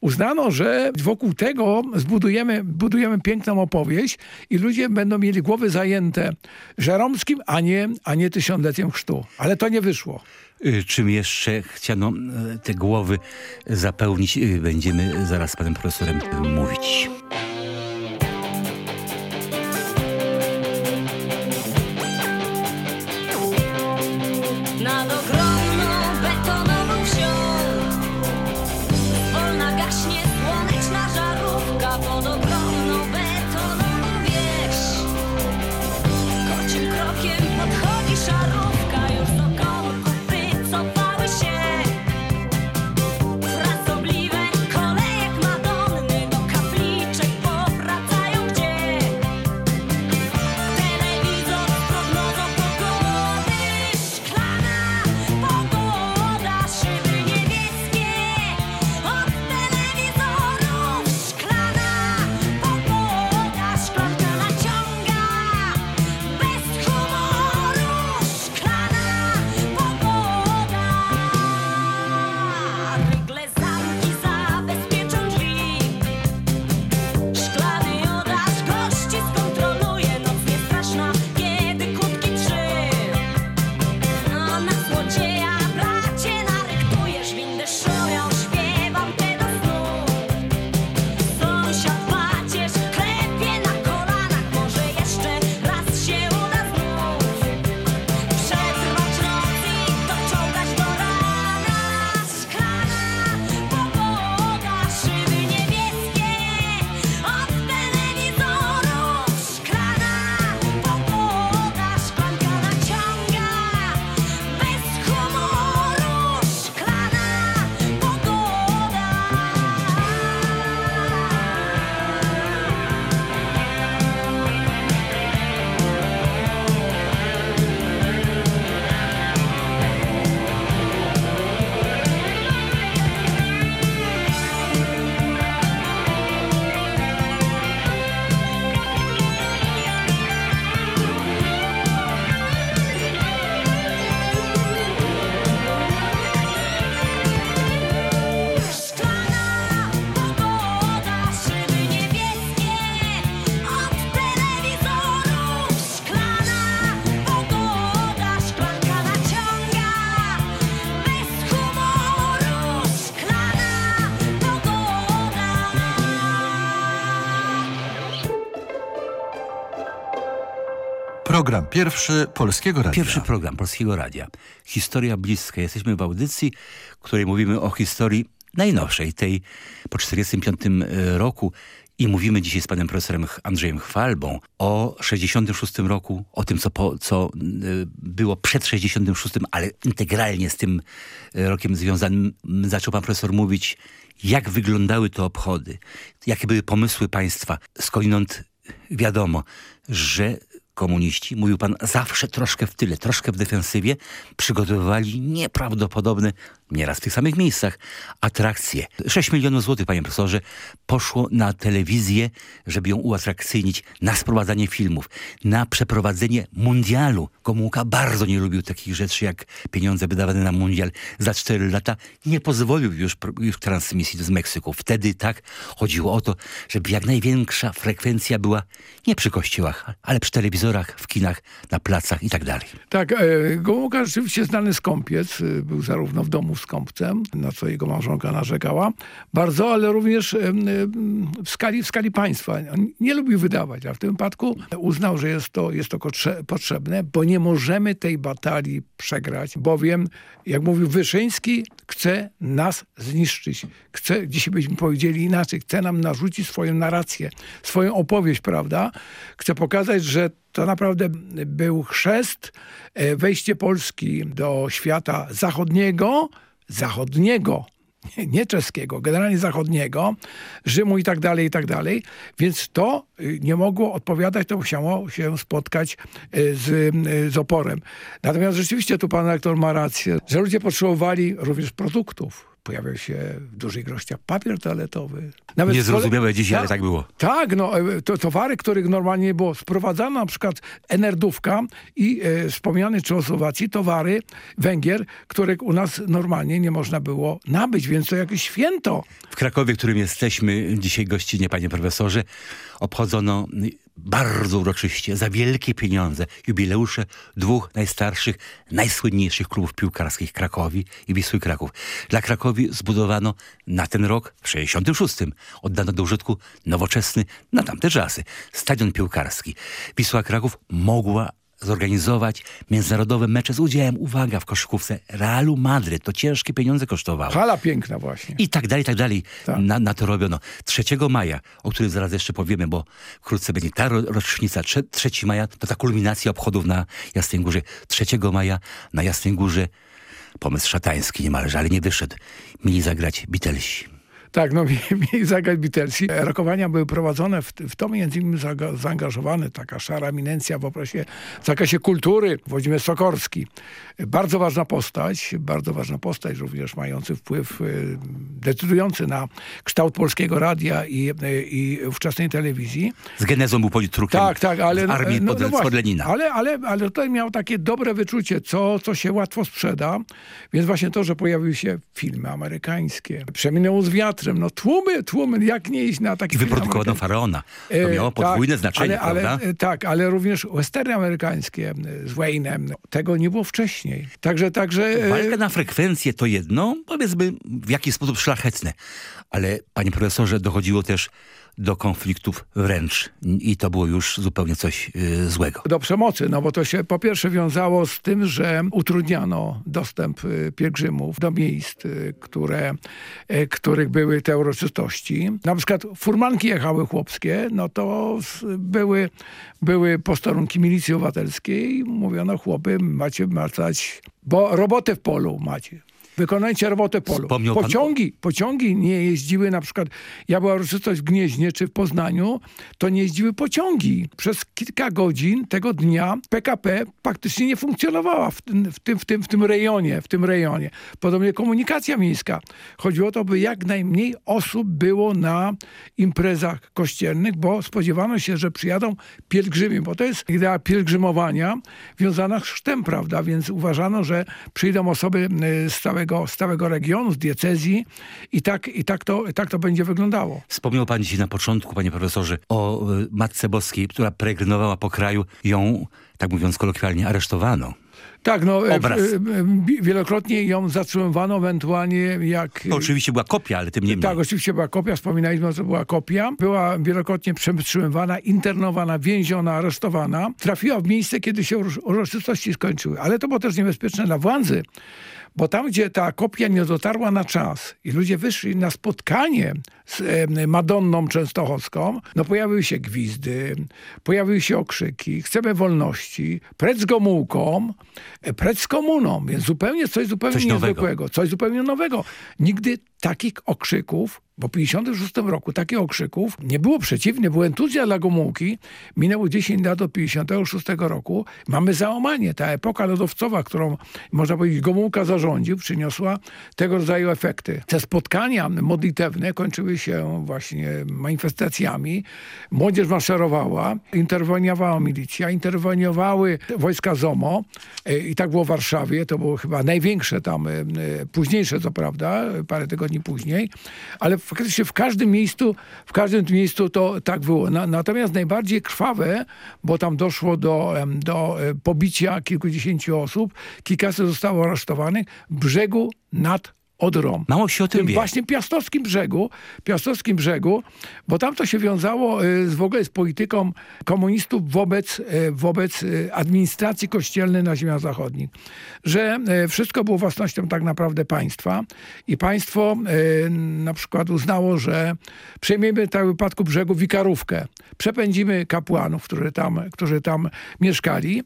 Uznano, że wokół tego zbudujemy budujemy piękną opowieść i ludzie będą mieli głowy zajęte Żeromskim, a nie, a nie tysiącleciem chrztu. Ale to nie wyszło. Y, Czym jeszcze chciano y, te głowy zapełnić, y, będziemy zaraz z panem profesorem mówić. Pierwszy Polskiego Radia. Pierwszy program Polskiego Radia. Historia bliska. Jesteśmy w audycji, w której mówimy o historii najnowszej, tej po 1945 roku. I mówimy dzisiaj z panem profesorem Andrzejem Chwalbą o 66 roku, o tym, co, po, co y, było przed 66, ale integralnie z tym y, rokiem związanym. Zaczął pan profesor mówić, jak wyglądały te obchody, jakie były pomysły państwa. Skądinąd wiadomo, że komuniści, mówił pan, zawsze troszkę w tyle, troszkę w defensywie, przygotowywali nieprawdopodobne, nieraz w tych samych miejscach, atrakcje. 6 milionów złotych, panie profesorze, poszło na telewizję, żeby ją uatrakcyjnić, na sprowadzanie filmów, na przeprowadzenie mundialu. Gomułka bardzo nie lubił takich rzeczy, jak pieniądze wydawane na mundial. Za 4 lata nie pozwolił już, już transmisji z Meksyku. Wtedy tak chodziło o to, żeby jak największa frekwencja była nie przy kościołach, ale przy telewizorach, w kinach, na placach i tak dalej. Tak, e, Gomułka rzeczywiście znany skąpiec, e, był zarówno w domu skąpcem, na co jego małżonka narzekała, bardzo, ale również w skali, w skali państwa. Nie lubił wydawać, a w tym wypadku uznał, że jest to, jest to potrzebne, bo nie możemy tej batalii przegrać, bowiem, jak mówił Wyszyński, chce nas zniszczyć. Chce, dzisiaj byśmy powiedzieli inaczej, chce nam narzucić swoją narrację, swoją opowieść, prawda? Chce pokazać, że to naprawdę był chrzest, e, wejście Polski do świata zachodniego, zachodniego, nie- nie czeskiego, generalnie zachodniego, Rzymu i tak dalej, i tak dalej. Więc to y, nie mogło odpowiadać, to musiało się spotkać y, z, y, z oporem. Natomiast rzeczywiście tu pan rektor ma rację, że ludzie potrzebowali również produktów. Pojawiał się w dużych ilościach papier toaletowy. Nawet Niezrozumiałe dzisiaj, ale tak było. tak, no e, to towary, których normalnie nie było. Sprowadzano na przykład enerdówka i e, wspomniany Czechosłowacji towary Węgier, których u nas normalnie nie można było nabyć, więc to jakieś święto. W Krakowie, w którym jesteśmy dzisiaj gościnnie, panie profesorze, obchodzono bardzo uroczyście, za wielkie pieniądze, jubileusze dwóch najstarszych, najsłynniejszych klubów piłkarskich Krakowi i Wisły Kraków. Dla Krakowi zbudowano na ten rok, w 66, oddano do użytku nowoczesny, na tamte czasy, stadion piłkarski. Wisła Kraków mogła zorganizować międzynarodowe mecze z udziałem, uwaga, w koszykówce Realu Madryt. To ciężkie pieniądze kosztowało. Hala piękna właśnie. I tak dalej, i tak dalej. Na, na to robiono. 3 maja, o którym zaraz jeszcze powiemy, bo wkrótce będzie ta ro- rocznica. Trze- 3 maja to ta kulminacja obchodów na Jasnej Górze. 3 maja na Jasnej Górze pomysł szatański niemalże, ale nie wyszedł. Mieli zagrać Beatlesi. Tak, no mieli zagrać Beatlesi. Rokowania były prowadzone, w, w to między innymi zaangażowany taka szara eminencja w okresie, w zakresie kultury, Włodzimierz Sokorski. Bardzo ważna postać, bardzo ważna postać, również mający wpływ e, decydujący na kształt polskiego radia i, e, i ówczesnej telewizji. Z genezą był politrukiem Tak, tak, ale... z armii no, pod, no właśnie, Lenina. Ale, ale, ale tutaj miał takie dobre wyczucie, co, co się łatwo sprzeda. Więc właśnie to, że pojawiły się filmy amerykańskie. Przeminęło z wiatrem. No tłumy, tłumy, jak nie iść na taki I film wyprodukowano? Faraona. To E, miało podwójne znaczenie, ale, prawda? Ale, tak, ale również westerny amerykańskie z Wayne'em. Tego nie było wcześniej. Także, także... e, Walka na frekwencję to jedno, powiedzmy w jakiś sposób szlachetne. Ale, panie profesorze, dochodziło też do konfliktów wręcz i to było już zupełnie coś y, złego. do przemocy, no bo to się po pierwsze wiązało z tym, że utrudniano dostęp y, pielgrzymów do miejsc, y, które, y, których były te uroczystości. Na przykład furmanki jechały chłopskie, no to były, były posterunki milicji obywatelskiej. Mówiono, chłopy, macie macać, bo robotę w polu macie. Wykonajcie robotę polu. Wspomniał pan o- Pociągi, pociągi nie jeździły na przykład, ja była uroczystość w Gnieźnie czy w Poznaniu, to nie jeździły pociągi. Przez kilka godzin tego dnia PKP praktycznie nie funkcjonowała w tym, w tym, w tym, w tym rejonie, w tym rejonie. Podobnie komunikacja miejska. Chodziło o to, by jak najmniej osób było na imprezach kościelnych, bo spodziewano się, że przyjadą pielgrzymi, bo to jest idea pielgrzymowania wiązana z chrztem, prawda? Więc uważano, że przyjdą osoby y, z całego, z całego regionu, z diecezji i tak, i tak, to, tak to będzie wyglądało. Wspomniał pan dzisiaj na początku, panie profesorze, o y, Matce Boskiej, która peregrinowała po kraju. Ją, tak mówiąc kolokwialnie, aresztowano. Tak, no e, Obraz. e, e, wielokrotnie ją zatrzymywano, ewentualnie jak... To oczywiście była kopia, ale tym niemniej. Tak, oczywiście była kopia, wspominaliśmy, że była kopia. Była wielokrotnie przetrzymywana, internowana, więziona, aresztowana. Trafiła w miejsce, kiedy się uroczy- uroczystości skończyły. Ale to było też niebezpieczne dla władzy, bo tam, gdzie ta kopia nie dotarła na czas i ludzie wyszli na spotkanie z Madonną Częstochowską, no pojawiły się gwizdy, pojawiły się okrzyki, chcemy wolności, precz z Gomułką, e, precz z komuną, więc zupełnie coś zupełnie Coś nowego. niezwykłego, coś zupełnie nowego. Nigdy takich okrzyków, bo w 1956 roku takich okrzyków nie było przeciwnie, był entuzjazm dla Gomułki. Minęło 10 lat od 1956 roku. Mamy załamanie. Ta epoka lodowcowa, którą można powiedzieć Gomułka zarządził, przyniosła tego rodzaju efekty. Te spotkania modlitewne kończyły się właśnie manifestacjami. Młodzież maszerowała, interweniowała milicja, interweniowały wojska ZOMO e, i tak było w Warszawie. To było chyba największe tam, e, późniejsze co prawda, parę tygodni później, ale faktycznie w każdym miejscu, w każdym miejscu to tak było. Na, natomiast najbardziej krwawe, bo tam doszło do, do e, pobicia kilkudziesięciu osób, kilkaset zostało aresztowanych, brzegu nad Odrą. Mało się o tym tym wie. właśnie piastowskim brzegu, piastowskim brzegu, bo tam to się wiązało e, z, w ogóle z polityką komunistów wobec, e, wobec e, administracji kościelnej na ziemiach zachodnich. Że wszystko było własnością tak naprawdę państwa i państwo na przykład uznało, że przejmiemy w wypadku brzegu wikarówkę, przepędzimy kapłanów, którzy tam, którzy tam mieszkali,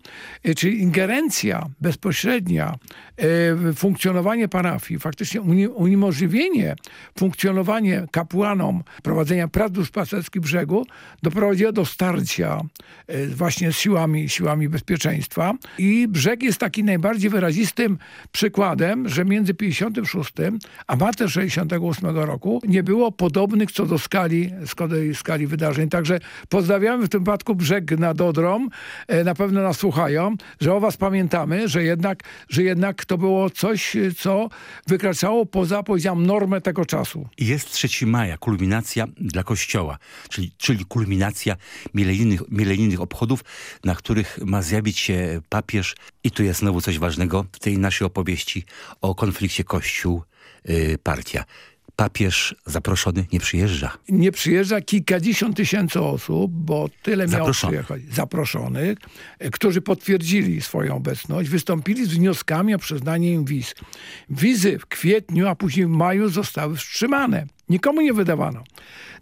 czyli ingerencja bezpośrednia w funkcjonowanie parafii, faktycznie uniemożliwienie funkcjonowanie kapłanom prowadzenia prac duszpasterskich brzegu doprowadziło do starcia e, właśnie z siłami, siłami bezpieczeństwa. I brzeg jest taki najbardziej wyrazistym przykładem, że między 56 a marcem 68 roku nie było podobnych co do skali, skali, wydarzeń. Także pozdrawiamy w tym wypadku brzeg nad Odrą. E, Na pewno nas słuchają, że o was pamiętamy, że jednak, że jednak to było coś, co wykraczało poza, powiedziałem, normę tego czasu. Jest 3 maja, kulminacja dla Kościoła, czyli, czyli kulminacja milenijnych, milenijnych obchodów, na których ma zjawić się papież. I tu jest znowu coś ważnego w tej naszej opowieści o konflikcie Kościół-partia. Papież zaproszony nie przyjeżdża. nie przyjeżdża kilkadziesiąt tysięcy osób, bo tyle miało przyjechać zaproszonych, którzy potwierdzili swoją obecność, wystąpili z wnioskami o przyznanie im wiz. Wizy w kwietniu, a później w maju zostały wstrzymane. Nikomu nie wydawano.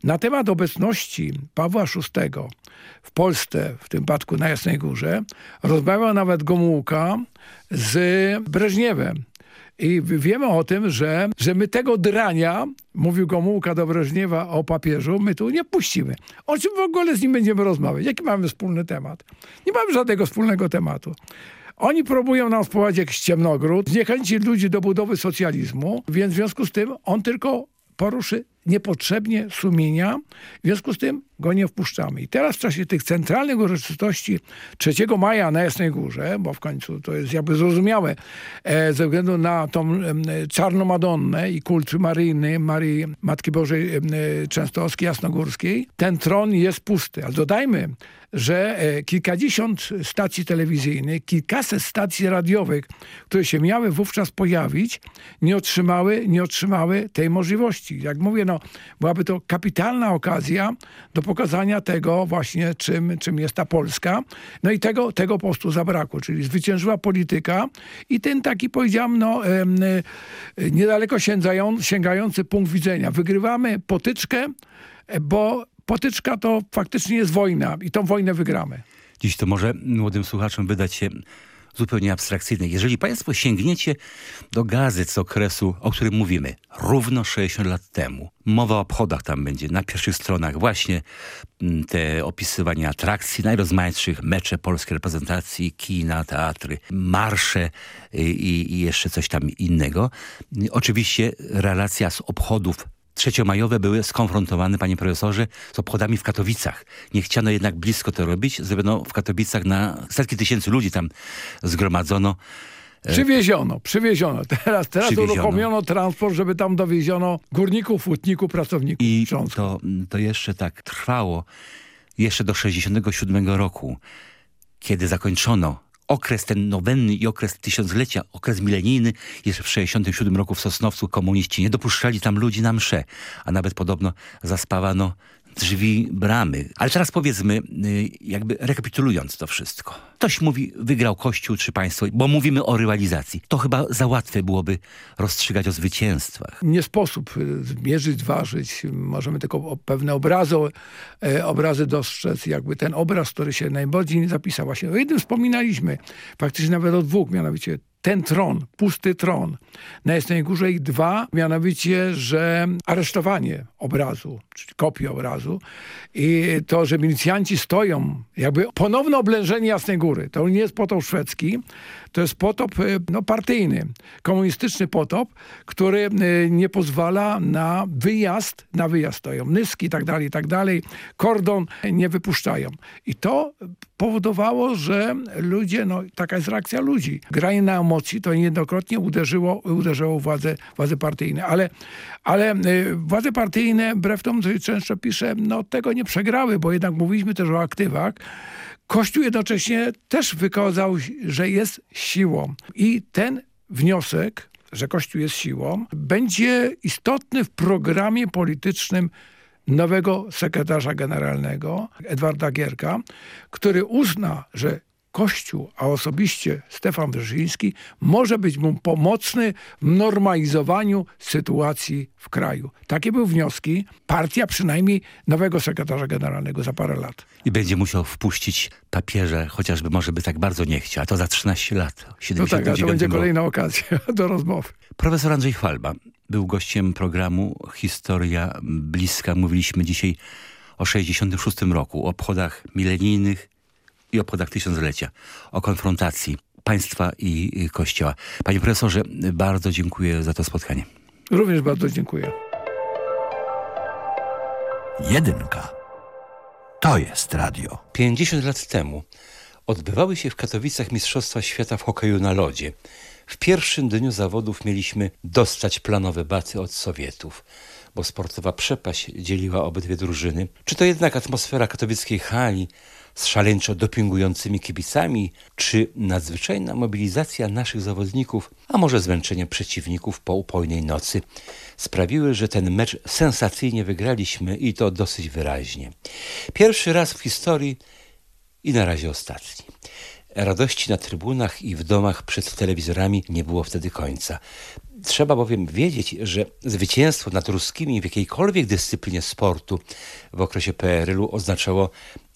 Na temat obecności Pawła VI w Polsce, w tym przypadku na Jasnej Górze, rozmawiał nawet Gomułka z Breżniewem. I wiemy o tym, że, że my tego drania, mówił Gomułka do Breżniewa o papieżu, my tu nie puścimy. O czym w ogóle z nim będziemy rozmawiać? Jaki mamy wspólny temat? Nie mamy żadnego wspólnego tematu. Oni próbują nam wprowadzić jakiś ciemnogród, zniechęcić ludzi do budowy socjalizmu, więc w związku z tym on tylko poruszy niepotrzebnie sumienia, w związku z tym go nie wpuszczamy. I teraz w czasie tych centralnych uroczystości 3 maja na Jasnej Górze, bo w końcu to jest jakby zrozumiałe, e, ze względu na tą em, czarną Madonnę i kult maryjny Marii Matki Bożej e, Częstochowskiej, Jasnogórskiej, ten tron jest pusty. Ale dodajmy, że e, kilkadziesiąt stacji telewizyjnych, kilkaset stacji radiowych, które się miały wówczas pojawić, nie otrzymały, nie otrzymały tej możliwości. Jak mówię, no, byłaby to kapitalna okazja do pokazania tego właśnie, czym, czym jest ta Polska. No i tego, tego po prostu zabrakło, czyli zwyciężyła polityka i ten taki, powiedziałem, no, e, niedaleko sięgają, sięgający punkt widzenia. Wygrywamy potyczkę, e, bo potyczka to faktycznie jest wojna i tą wojnę wygramy. Dziś to może młodym słuchaczom wydać się zupełnie abstrakcyjne. Jeżeli państwo sięgniecie do gazet z okresu, o którym mówimy, równo 60 lat temu, mowa o obchodach tam będzie, na pierwszych stronach właśnie mm, te opisywania atrakcji, najrozmaitszych mecze polskiej reprezentacji, kina, teatry, marsze y, i, i jeszcze coś tam innego. Oczywiście relacja z obchodów trzeciomajowe były skonfrontowane, panie profesorze, z obchodami w Katowicach. Nie chciano jednak blisko to robić. Zrobiono w Katowicach na setki tysięcy ludzi tam zgromadzono. E, Przywieziono, przywieziono. Teraz, teraz Przywieziono. uruchomiono transport, żeby tam dowieziono górników, łutników, pracowników. I to, to jeszcze tak trwało, jeszcze do 67 roku, kiedy zakończono okres ten nowenny i okres tysiąclecia, okres milenijny, jeszcze w 67 roku w Sosnowcu. Komuniści nie dopuszczali tam ludzi na msze, a nawet podobno zaspawano drzwi bramy. Ale teraz powiedzmy, y, jakby rekapitulując to wszystko. Ktoś mówi, wygrał Kościół czy państwo, bo mówimy o rywalizacji. To chyba za łatwe byłoby rozstrzygać o zwycięstwach. Nie sposób y, zmierzyć, ważyć. Możemy tylko pewne obrazy, obrazy dostrzec. Jakby ten obraz, który się najbardziej nie zapisał. Właśnie o jednym wspominaliśmy. Faktycznie nawet o dwóch, mianowicie ten tron, pusty tron na Jasnej Górze i dwa, mianowicie, że aresztowanie obrazu, czyli kopii obrazu i to, że milicjanci stoją, jakby ponowne oblężenie Jasnej Góry. To nie jest potop szwedzki, to jest potop e, no, partyjny, komunistyczny potop, który e, nie pozwala na wyjazd, na wyjazd stoją nyski i tak dalej, i tak dalej, kordon nie wypuszczają. I to powodowało, że ludzie, no taka jest reakcja ludzi. Granie na emocji to niejednokrotnie uderzyło, uderzyło władze, władze partyjne. Ale, ale y, władze partyjne, wbrew temu, co często pisze, no tego nie przegrały, bo jednak mówiliśmy też o aktywach. Kościół jednocześnie też wykazał, że jest siłą. I ten wniosek, że Kościół jest siłą, będzie istotny w programie politycznym nowego sekretarza generalnego, Edwarda Gierka, który uzna, że Kościół, a osobiście Stefan Wyszyński, może być mu pomocny w normalizowaniu sytuacji w kraju. Takie były wnioski. Partia przynajmniej nowego sekretarza generalnego za parę lat. I będzie musiał wpuścić papieża, chociażby może by tak bardzo nie chciał, a to za 13 lat. No tak, to będzie kolejna okazja do rozmowy. Profesor Andrzej Chwalba był gościem programu Historia Bliska. Mówiliśmy dzisiaj o 66 roku, o obchodach milenijnych i obchodach tysiąclecia, o konfrontacji państwa i Kościoła. Panie profesorze, bardzo dziękuję za to spotkanie. Również bardzo dziękuję. Jedynka. To jest radio. 50 lat temu odbywały się w Katowicach Mistrzostwa Świata w hokeju na lodzie. W pierwszym dniu zawodów mieliśmy dostać planowe baty od Sowietów, bo sportowa przepaść dzieliła obydwie drużyny. Czy to jednak atmosfera katowickiej hali z szaleńczo dopingującymi kibicami, czy nadzwyczajna mobilizacja naszych zawodników, a może zmęczenie przeciwników po upojnej nocy, sprawiły, że ten mecz sensacyjnie wygraliśmy i to dosyć wyraźnie. Pierwszy raz w historii i na razie ostatni. Radości na trybunach i w domach przed telewizorami nie było wtedy końca. Trzeba bowiem wiedzieć, że zwycięstwo nad ruskimi w jakiejkolwiek dyscyplinie sportu w okresie PRL-u oznaczało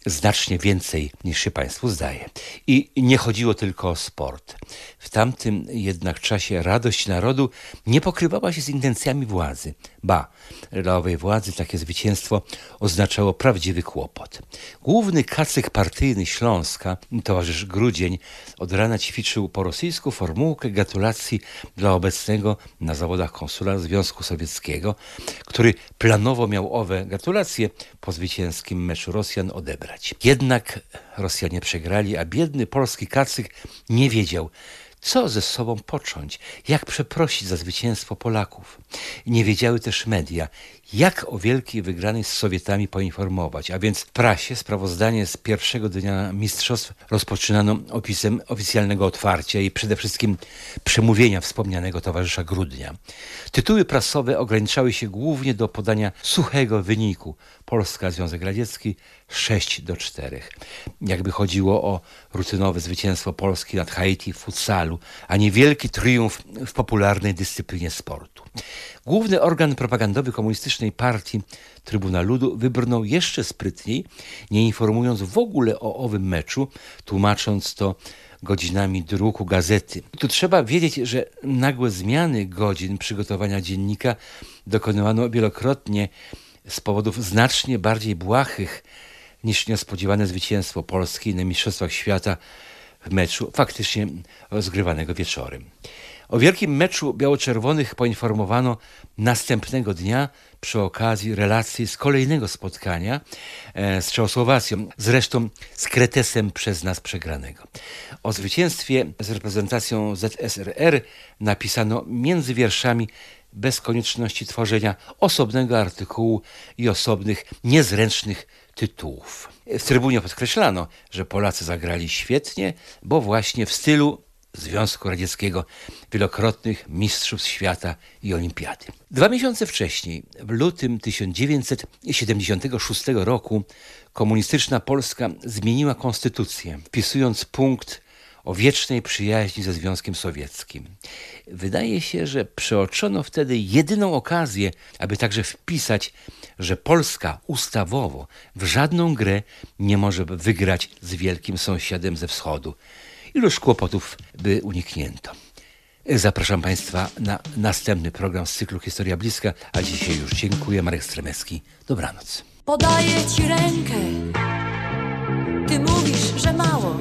znacznie więcej niż się Państwu zdaje. I nie chodziło tylko o sport. W tamtym jednak czasie radość narodu nie pokrywała się z intencjami władzy. Ba, dla owej władzy takie zwycięstwo oznaczało prawdziwy kłopot. Główny kacyk partyjny Śląska, towarzysz Grudzień, od rana ćwiczył po rosyjsku formułkę gratulacji dla obecnego na zawodach konsula Związku Sowieckiego, który planowo miał owe gratulacje po zwycięskim meczu Rosjan odebrać. Jednak Rosjanie przegrali, a biedny polski kacyk nie wiedział, co ze sobą począć, jak przeprosić za zwycięstwo Polaków. Nie wiedziały też media, jak o wielkiej wygranej z Sowietami poinformować, a więc w prasie sprawozdanie z pierwszego dnia mistrzostw rozpoczynano opisem oficjalnego otwarcia i przede wszystkim przemówienia wspomnianego towarzysza Grudnia. Tytuły prasowe ograniczały się głównie do podania suchego wyniku. Polska, Związek Radziecki 6 do 4. Jakby chodziło o rutynowe zwycięstwo Polski nad Haiti w futsalu, a nie wielki triumf w popularnej dyscyplinie sportu. Główny organ propagandowy komunistycznej partii Trybuna Ludu wybrnął jeszcze sprytniej, nie informując w ogóle o owym meczu, tłumacząc to godzinami druku gazety. Tu trzeba wiedzieć, że nagłe zmiany godzin przygotowania dziennika dokonywano wielokrotnie z powodów znacznie bardziej błahych niż niespodziewane zwycięstwo Polski na Mistrzostwach Świata w meczu faktycznie rozgrywanego wieczorem. O wielkim meczu biało-czerwonych poinformowano następnego dnia przy okazji relacji z kolejnego spotkania e, z Czechosłowacją, zresztą z Kretesem przez nas przegranego. O zwycięstwie z reprezentacją ZSRR napisano między wierszami bez konieczności tworzenia osobnego artykułu i osobnych, niezręcznych tytułów. W trybunie podkreślano, że Polacy zagrali świetnie, bo właśnie w stylu Związku Radzieckiego wielokrotnych mistrzów świata i olimpiady. Dwa miesiące wcześniej, w lutym 1976 roku, komunistyczna Polska zmieniła konstytucję, wpisując punkt o wiecznej przyjaźni ze Związkiem Sowieckim. Wydaje się, że przeoczono wtedy jedyną okazję, aby także wpisać, że Polska ustawowo w żadną grę nie może wygrać z wielkim sąsiadem ze wschodu. Iluż kłopotów by uniknięto. Zapraszam Państwa na następny program z cyklu Historia Bliska, a dzisiaj już dziękuję. Marek Stremecki. Dobranoc. Podaję ci rękę, ty mówisz, że mało.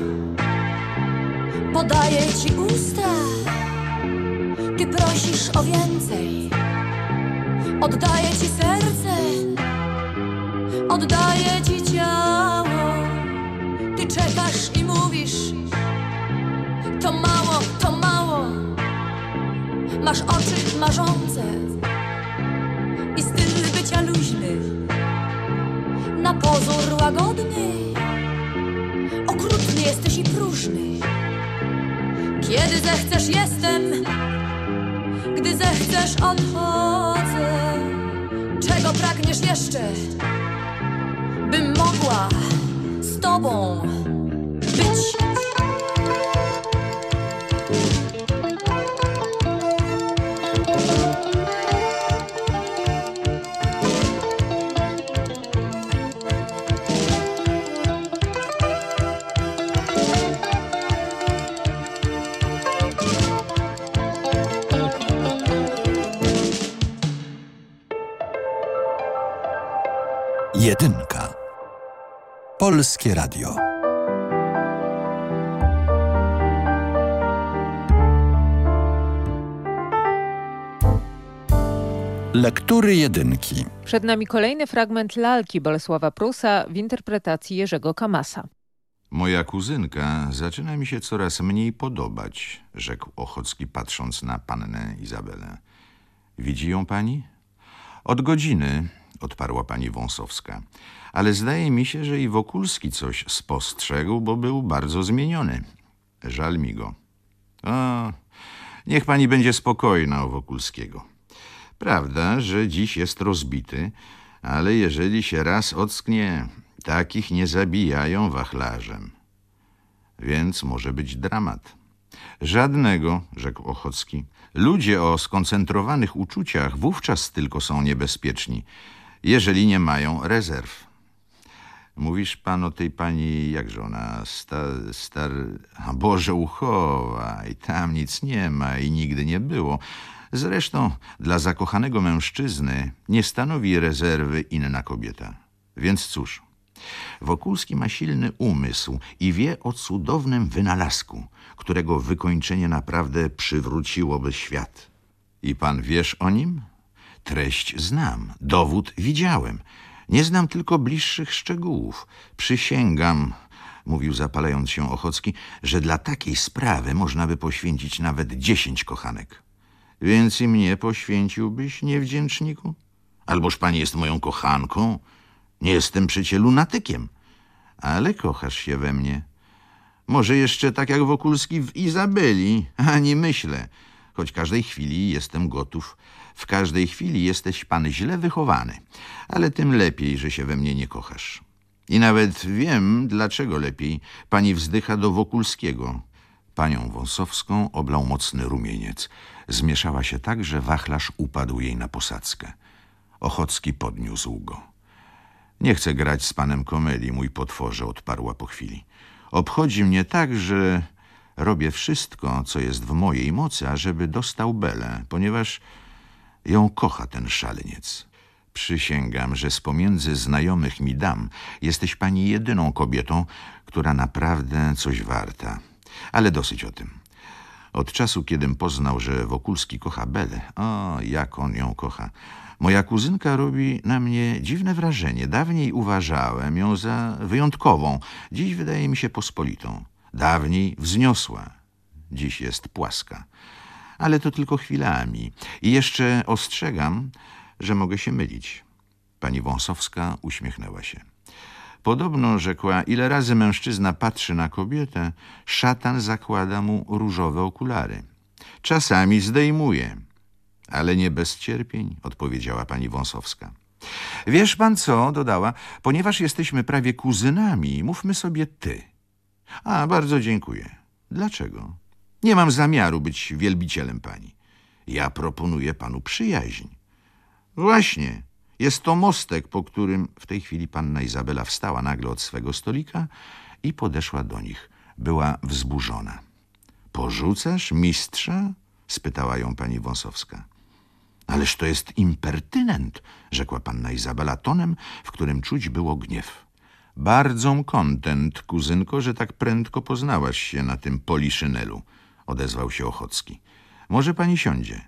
Podaję ci usta, ty prosisz o więcej. Oddaję ci serce, oddaję ci ciało. Ty czekasz i mówisz, to mało, to mało. Masz oczy marzące i styl bycia luźny na pozór łagodny. Okrutny jesteś i próżny. Kiedy zechcesz, jestem, gdy zechcesz, odchodzę. Czego pragniesz jeszcze, bym mogła z tobą być? Polskie Radio. Lektury jedynki. Przed nami kolejny fragment lalki Bolesława Prusa w interpretacji Jerzego Kamasa. Moja kuzynka zaczyna mi się coraz mniej podobać, rzekł Ochocki patrząc na pannę Izabelę. Widzi ją pani? Od godziny, odparła pani Wąsowska. Ale zdaje mi się, że i Wokulski coś spostrzegł, bo był bardzo zmieniony. Żal mi go. O, niech pani będzie spokojna o Wokulskiego. Prawda, że dziś jest rozbity, ale jeżeli się raz ocknie, takich nie zabijają wachlarzem. Więc może być dramat. Żadnego, rzekł Ochocki. Ludzie o skoncentrowanych uczuciach wówczas tylko są niebezpieczni, jeżeli nie mają rezerw. Mówisz pan o tej pani, jakże ona, sta, star... Boże uchowa, i tam nic nie ma i nigdy nie było. Zresztą dla zakochanego mężczyzny nie stanowi rezerwy inna kobieta. Więc cóż, Wokulski ma silny umysł i wie o cudownym wynalazku, którego wykończenie naprawdę przywróciłoby świat. I pan wiesz o nim? Treść znam, dowód widziałem. Nie znam tylko bliższych szczegółów. Przysięgam, mówił zapalając się Ochocki, że dla takiej sprawy można by poświęcić nawet dziesięć kochanek. Więc i mnie poświęciłbyś, niewdzięczniku? Alboż pani jest moją kochanką? Nie jestem przecie lunatykiem, ale kochasz się we mnie. Może jeszcze tak jak Wokulski w Izabeli, ani myślę, choć każdej chwili jestem gotów. W każdej chwili jesteś pan źle wychowany, ale tym lepiej, że się we mnie nie kochasz. I nawet wiem, dlaczego lepiej pani wzdycha do Wokulskiego. Panią Wąsowską oblał mocny rumieniec. Zmieszała się tak, że wachlarz upadł jej na posadzkę. Ochocki podniósł go. Nie chcę grać z panem komedii, mój potworze, odparła po chwili. Obchodzi mnie tak, że robię wszystko, co jest w mojej mocy, ażeby dostał Belę, ponieważ ją kocha ten szaleniec. Przysięgam, że z pomiędzy znajomych mi dam jesteś pani jedyną kobietą, która naprawdę coś warta. Ale dosyć o tym. Od czasu, kiedym poznał, że Wokulski kocha Belę, o, jak on ją kocha, moja kuzynka robi na mnie dziwne wrażenie. Dawniej uważałem ją za wyjątkową, dziś wydaje mi się pospolitą. Dawniej wzniosła, dziś jest płaska. Ale to tylko chwilami. I jeszcze ostrzegam, że mogę się mylić. Pani Wąsowska uśmiechnęła się. Podobno, rzekła, ile razy mężczyzna patrzy na kobietę, szatan zakłada mu różowe okulary. Czasami zdejmuje, ale nie bez cierpień, odpowiedziała pani Wąsowska. Wiesz pan co, dodała, ponieważ jesteśmy prawie kuzynami, mówmy sobie ty. A, bardzo dziękuję. Dlaczego? Nie mam zamiaru być wielbicielem pani. Ja proponuję panu przyjaźń. Właśnie, jest to mostek, po którym w tej chwili panna Izabela wstała nagle od swego stolika i podeszła do nich. Była wzburzona. Porzucasz mistrza? spytała ją pani Wąsowska. Ależ to jest impertynent, rzekła panna Izabela tonem, w którym czuć było gniew. Bardzo kontent, kuzynko, że tak prędko poznałaś się na tym poliszynelu, odezwał się Ochocki. Może pani siądzie.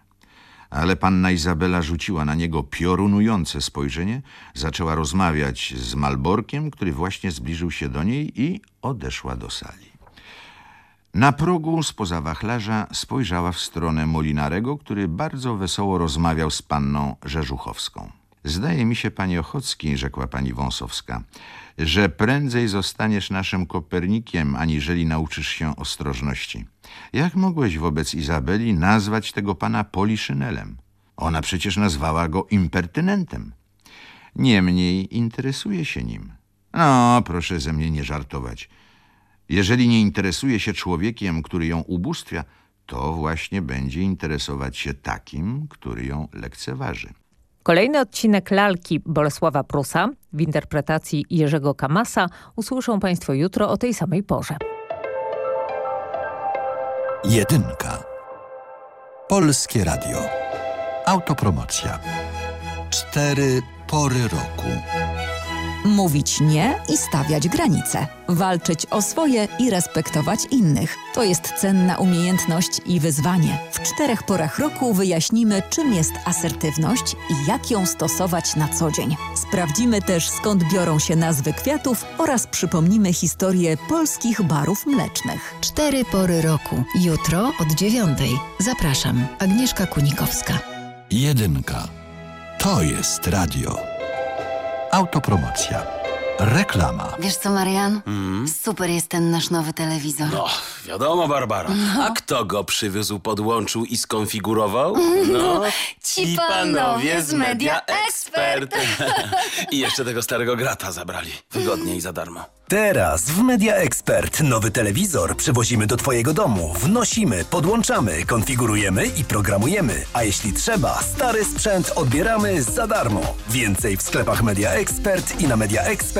Ale panna Izabela rzuciła na niego piorunujące spojrzenie, zaczęła rozmawiać z Malborkiem, który właśnie zbliżył się do niej i odeszła do sali. Na progu spoza wachlarza spojrzała w stronę Molinarego, który bardzo wesoło rozmawiał z panną Rzeżuchowską. Zdaje mi się, panie Ochocki, rzekła pani Wąsowska, że prędzej zostaniesz naszym Kopernikiem, aniżeli nauczysz się ostrożności. Jak mogłeś wobec Izabeli nazwać tego pana Poliszynelem? Ona przecież nazwała go impertynentem. Niemniej interesuje się nim. No, proszę ze mnie nie żartować. Jeżeli nie interesuje się człowiekiem, który ją ubóstwia, to właśnie będzie interesować się takim, który ją lekceważy. Kolejny odcinek lalki Bolesława Prusa w interpretacji Jerzego Kamasa usłyszą Państwo jutro o tej samej porze. Jedynka. Polskie Radio. Autopromocja. Cztery pory roku. Mówić nie i stawiać granice. Walczyć o swoje i respektować innych. To jest cenna umiejętność i wyzwanie. W czterech porach roku wyjaśnimy, czym jest asertywność i jak ją stosować na co dzień. Sprawdzimy też, skąd biorą się nazwy kwiatów oraz przypomnimy historię polskich barów mlecznych. Cztery pory roku. Jutro od dziewiątej. Zapraszam. Agnieszka Kunikowska. Jedynka. To jest radio. Autopromocja. Reklama. Wiesz co, Marian? Mm. Super jest ten nasz nowy telewizor. No, wiadomo, Barbara. A kto go przywiózł, podłączył i skonfigurował? No, Ci panowie z Media Expert. I jeszcze tego starego grata zabrali. Wygodnie i za darmo. Teraz w Media Expert nowy telewizor przywozimy do Twojego domu, wnosimy, podłączamy, konfigurujemy i programujemy. A jeśli trzeba, stary sprzęt odbieramy za darmo. Więcej w sklepach Media Expert i na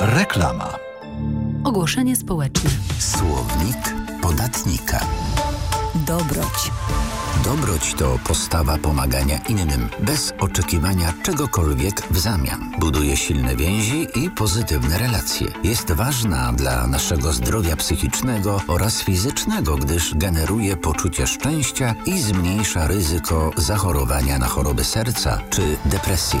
Reklama. Ogłoszenie społeczne. Słownik podatnika. Dobroć. Dobroć to postawa pomagania innym, bez oczekiwania czegokolwiek w zamian. Buduje silne więzi i pozytywne relacje. Jest ważna dla naszego zdrowia psychicznego oraz fizycznego, gdyż generuje poczucie szczęścia i zmniejsza ryzyko zachorowania na choroby serca czy depresję.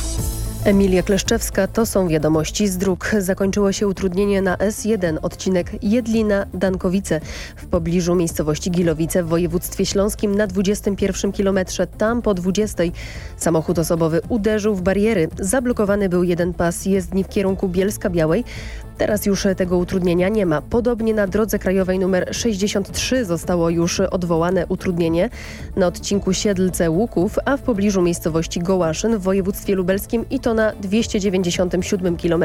Emilia Kleszczewska, to są wiadomości z dróg. Zakończyło się utrudnienie na S1, odcinek Jedlina-Dankowice w pobliżu miejscowości Gilowice w województwie śląskim na 21 kilometrze. Tam po 20 samochód osobowy uderzył w bariery. Zablokowany był jeden pas jezdni w kierunku Bielska-Białej. Teraz już tego utrudnienia nie ma. Podobnie na drodze krajowej nr 63 zostało już odwołane utrudnienie na odcinku Siedlce-Łuków, a w pobliżu miejscowości Gołaszyn w województwie lubelskim i to to na 297 km.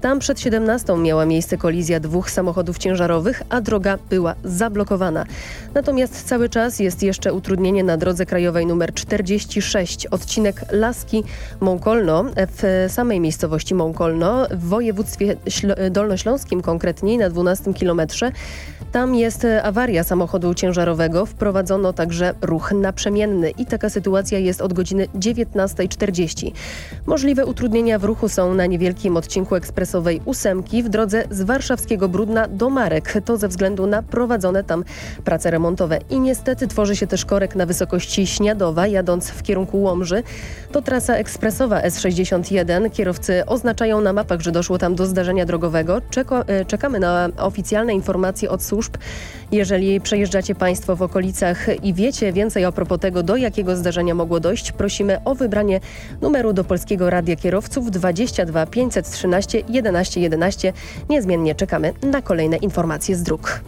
Tam przed 17 miała miejsce kolizja dwóch samochodów ciężarowych, a droga była zablokowana. Natomiast cały czas jest jeszcze utrudnienie na drodze krajowej nr 46, odcinek Laski Mąkolno w samej miejscowości Mąkolno w województwie Śl- dolnośląskim konkretniej na 12 kilometrze. Tam jest awaria samochodu ciężarowego. Wprowadzono także ruch naprzemienny i taka sytuacja jest od godziny 19.40. Możliwe utrudnienia w ruchu są na niewielkim odcinku ekspresowej ósemki w drodze z warszawskiego Brudna do Marek. To ze względu na prowadzone tam prace remontowe. I niestety tworzy się też korek na wysokości Śniadowa jadąc w kierunku Łomży. To trasa ekspresowa S61. Kierowcy oznaczają na mapach, że doszło tam do zdarzenia drogowego. E, czekamy na oficjalne informacje od służb. Jeżeli przejeżdżacie Państwo w okolicach i wiecie więcej a propos tego, do jakiego zdarzenia mogło dojść, prosimy o wybranie numeru do Polskiego Radia Kierowców 22 513 11 11. Niezmiennie czekamy na kolejne informacje z dróg.